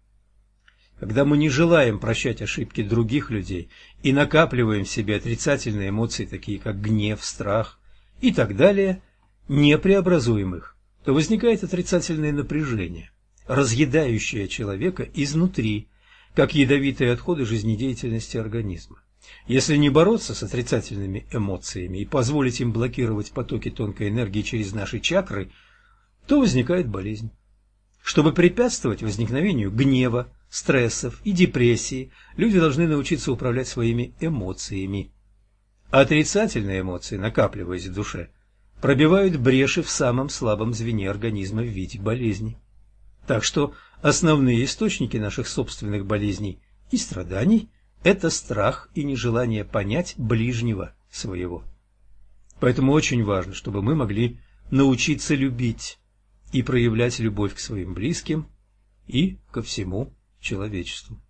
Когда мы не желаем прощать ошибки других людей и накапливаем в себе отрицательные эмоции, такие как гнев, страх и так далее – не преобразуем их, то возникает отрицательное напряжение, разъедающее человека изнутри, как ядовитые отходы жизнедеятельности организма. Если не бороться с отрицательными эмоциями и позволить им блокировать потоки тонкой энергии через наши чакры, то возникает болезнь. Чтобы препятствовать возникновению гнева, стрессов и депрессии, люди должны научиться управлять своими эмоциями. Отрицательные эмоции, накапливаясь в душе, пробивают бреши в самом слабом звене организма в виде болезни. Так что основные источники наших собственных болезней и страданий – это страх и нежелание понять ближнего своего. Поэтому очень важно, чтобы мы могли научиться любить и проявлять любовь к своим близким и ко всему человечеству.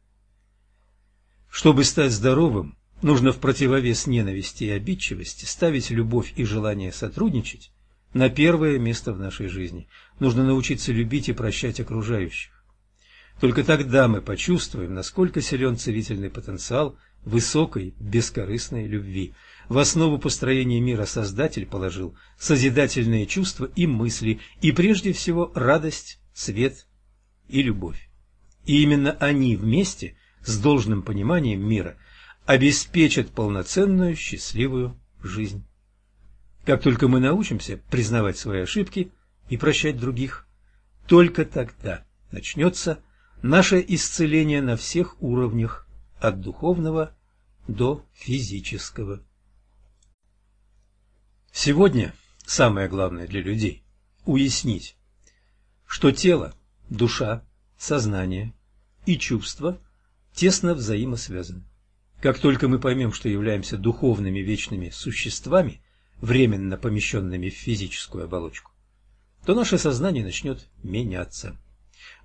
Чтобы стать здоровым, Нужно в противовес ненависти и обидчивости ставить любовь и желание сотрудничать на первое место в нашей жизни. Нужно научиться любить и прощать окружающих. Только тогда мы почувствуем, насколько силен целительный потенциал высокой, бескорыстной любви. В основу построения мира Создатель положил созидательные чувства и мысли, и прежде всего радость, свет и любовь. И именно они вместе, с должным пониманием мира – обеспечат полноценную счастливую жизнь. Как только мы научимся признавать свои ошибки и прощать других, только тогда начнется наше исцеление на всех уровнях, от духовного до физического. Сегодня самое главное для людей – уяснить, что тело, душа, сознание и чувства тесно взаимосвязаны. Как только мы поймем, что являемся духовными вечными существами, временно помещенными в физическую оболочку, то наше сознание начнет меняться.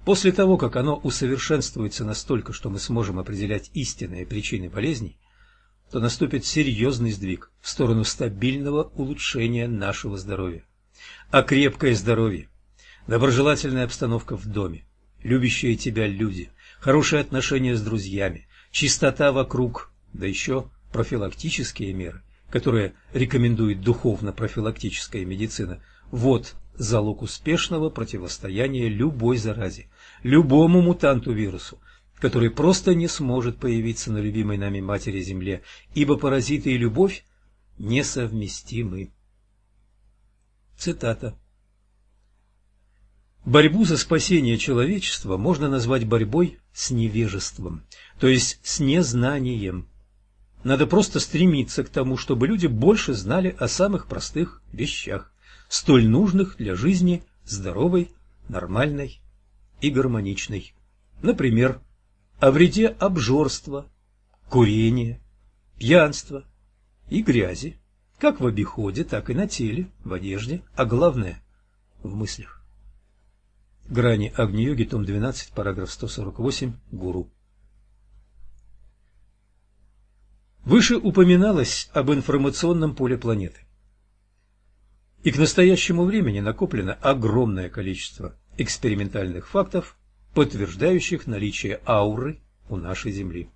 После того, как оно усовершенствуется настолько, что мы сможем определять истинные причины болезней, то наступит серьезный сдвиг в сторону стабильного улучшения нашего здоровья. А крепкое здоровье, доброжелательная обстановка в доме, любящие тебя люди, хорошие отношения с друзьями, чистота вокруг, да еще профилактические меры, которые рекомендует духовно-профилактическая медицина, вот залог успешного противостояния любой заразе, любому мутанту-вирусу, который просто не сможет появиться на любимой нами матери Земле, ибо паразиты и любовь несовместимы. Цитата. Борьбу за спасение человечества можно назвать борьбой с невежеством, то есть с незнанием. Надо просто стремиться к тому, чтобы люди больше знали о самых простых вещах, столь нужных для жизни здоровой, нормальной и гармоничной. Например, о вреде обжорства, курения, пьянства и грязи, как в обиходе, так и на теле, в одежде, а главное – в мыслях. Грани Агни-йоги, том 12, параграф 148, Гуру. Выше упоминалось об информационном поле планеты. И к настоящему времени накоплено огромное количество экспериментальных фактов, подтверждающих наличие ауры у нашей Земли.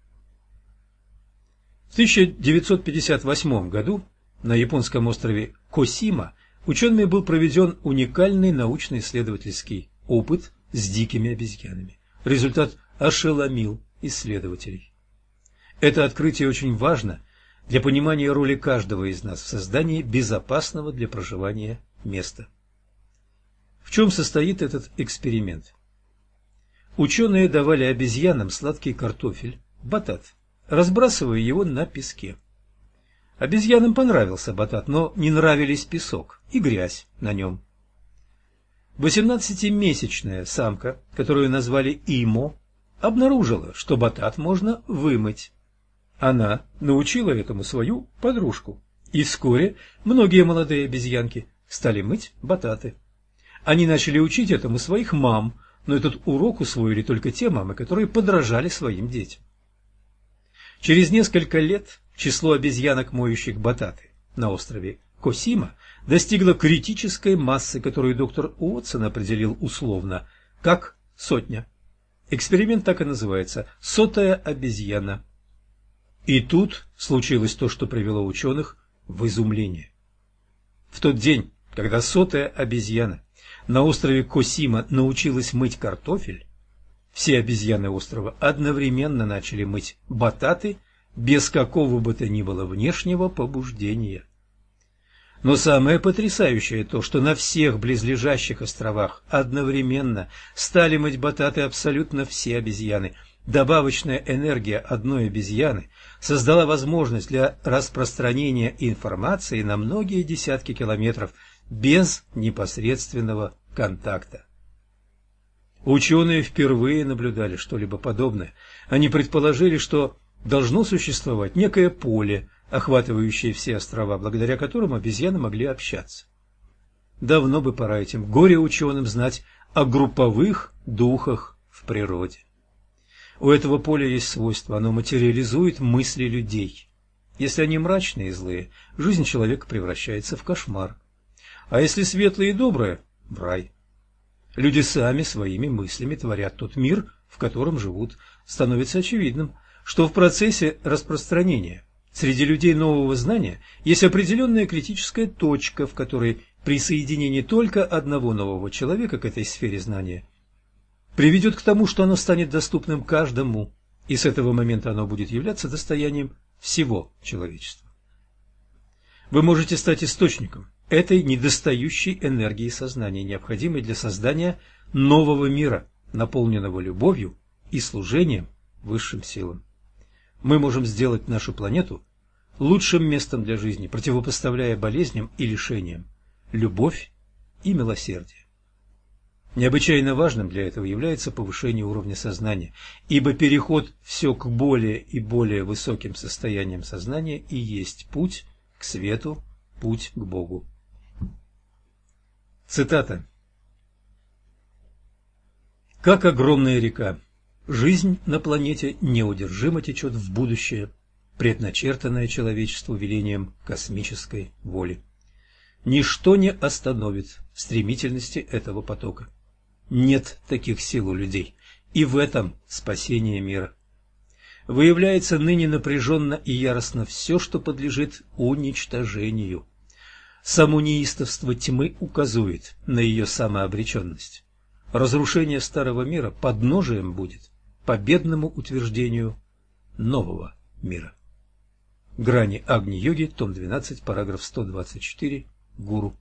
В 1958 году на японском острове Косима учеными был проведен уникальный научно-исследовательский опыт с дикими обезьянами. Результат ошеломил исследователей. Это открытие очень важно для понимания роли каждого из нас в создании безопасного для проживания места. В чем состоит этот эксперимент? Ученые давали обезьянам сладкий картофель, батат, разбрасывая его на песке. Обезьянам понравился батат, но не нравились песок и грязь на нем. Восемнадцатимесячная самка, которую назвали Имо, обнаружила, что батат можно вымыть. Она научила этому свою подружку, и вскоре многие молодые обезьянки стали мыть бататы. Они начали учить этому своих мам, но этот урок усвоили только те мамы, которые подражали своим детям. Через несколько лет число обезьянок, моющих бататы на острове Косима, достигло критической массы, которую доктор Уотсон определил условно как сотня. Эксперимент так и называется «сотая обезьяна». И тут случилось то, что привело ученых в изумление. В тот день, когда сотая обезьяна на острове Косима научилась мыть картофель, все обезьяны острова одновременно начали мыть бататы без какого бы то ни было внешнего побуждения. Но самое потрясающее то, что на всех близлежащих островах одновременно стали мыть бататы абсолютно все обезьяны. Добавочная энергия одной обезьяны создала возможность для распространения информации на многие десятки километров без непосредственного контакта. Ученые впервые наблюдали что-либо подобное. Они предположили, что должно существовать некое поле, охватывающее все острова, благодаря которым обезьяны могли общаться. Давно бы пора этим горе-ученым знать о групповых духах в природе. У этого поля есть свойство, оно материализует мысли людей. Если они мрачные и злые, жизнь человека превращается в кошмар. А если светлые и добрые – в рай. Люди сами своими мыслями творят тот мир, в котором живут. Становится очевидным, что в процессе распространения среди людей нового знания есть определенная критическая точка, в которой присоединение только одного нового человека к этой сфере знания приведет к тому, что оно станет доступным каждому, и с этого момента оно будет являться достоянием всего человечества. Вы можете стать источником этой недостающей энергии сознания, необходимой для создания нового мира, наполненного любовью и служением высшим силам. Мы можем сделать нашу планету лучшим местом для жизни, противопоставляя болезням и лишениям любовь и милосердие. Необычайно важным для этого является повышение уровня сознания, ибо переход все к более и более высоким состояниям сознания и есть путь к свету, путь к Богу. Цитата. Как огромная река, жизнь на планете неудержимо течет в будущее, предначертанное человечеству велением космической воли. Ничто не остановит стремительности этого потока. Нет таких сил у людей, и в этом спасение мира. Выявляется ныне напряженно и яростно все, что подлежит уничтожению – Само неистовство тьмы указывает на ее самообреченность. Разрушение старого мира подножием будет победному утверждению нового мира. Грани Агни-йоги, том 12, параграф 124, Гуру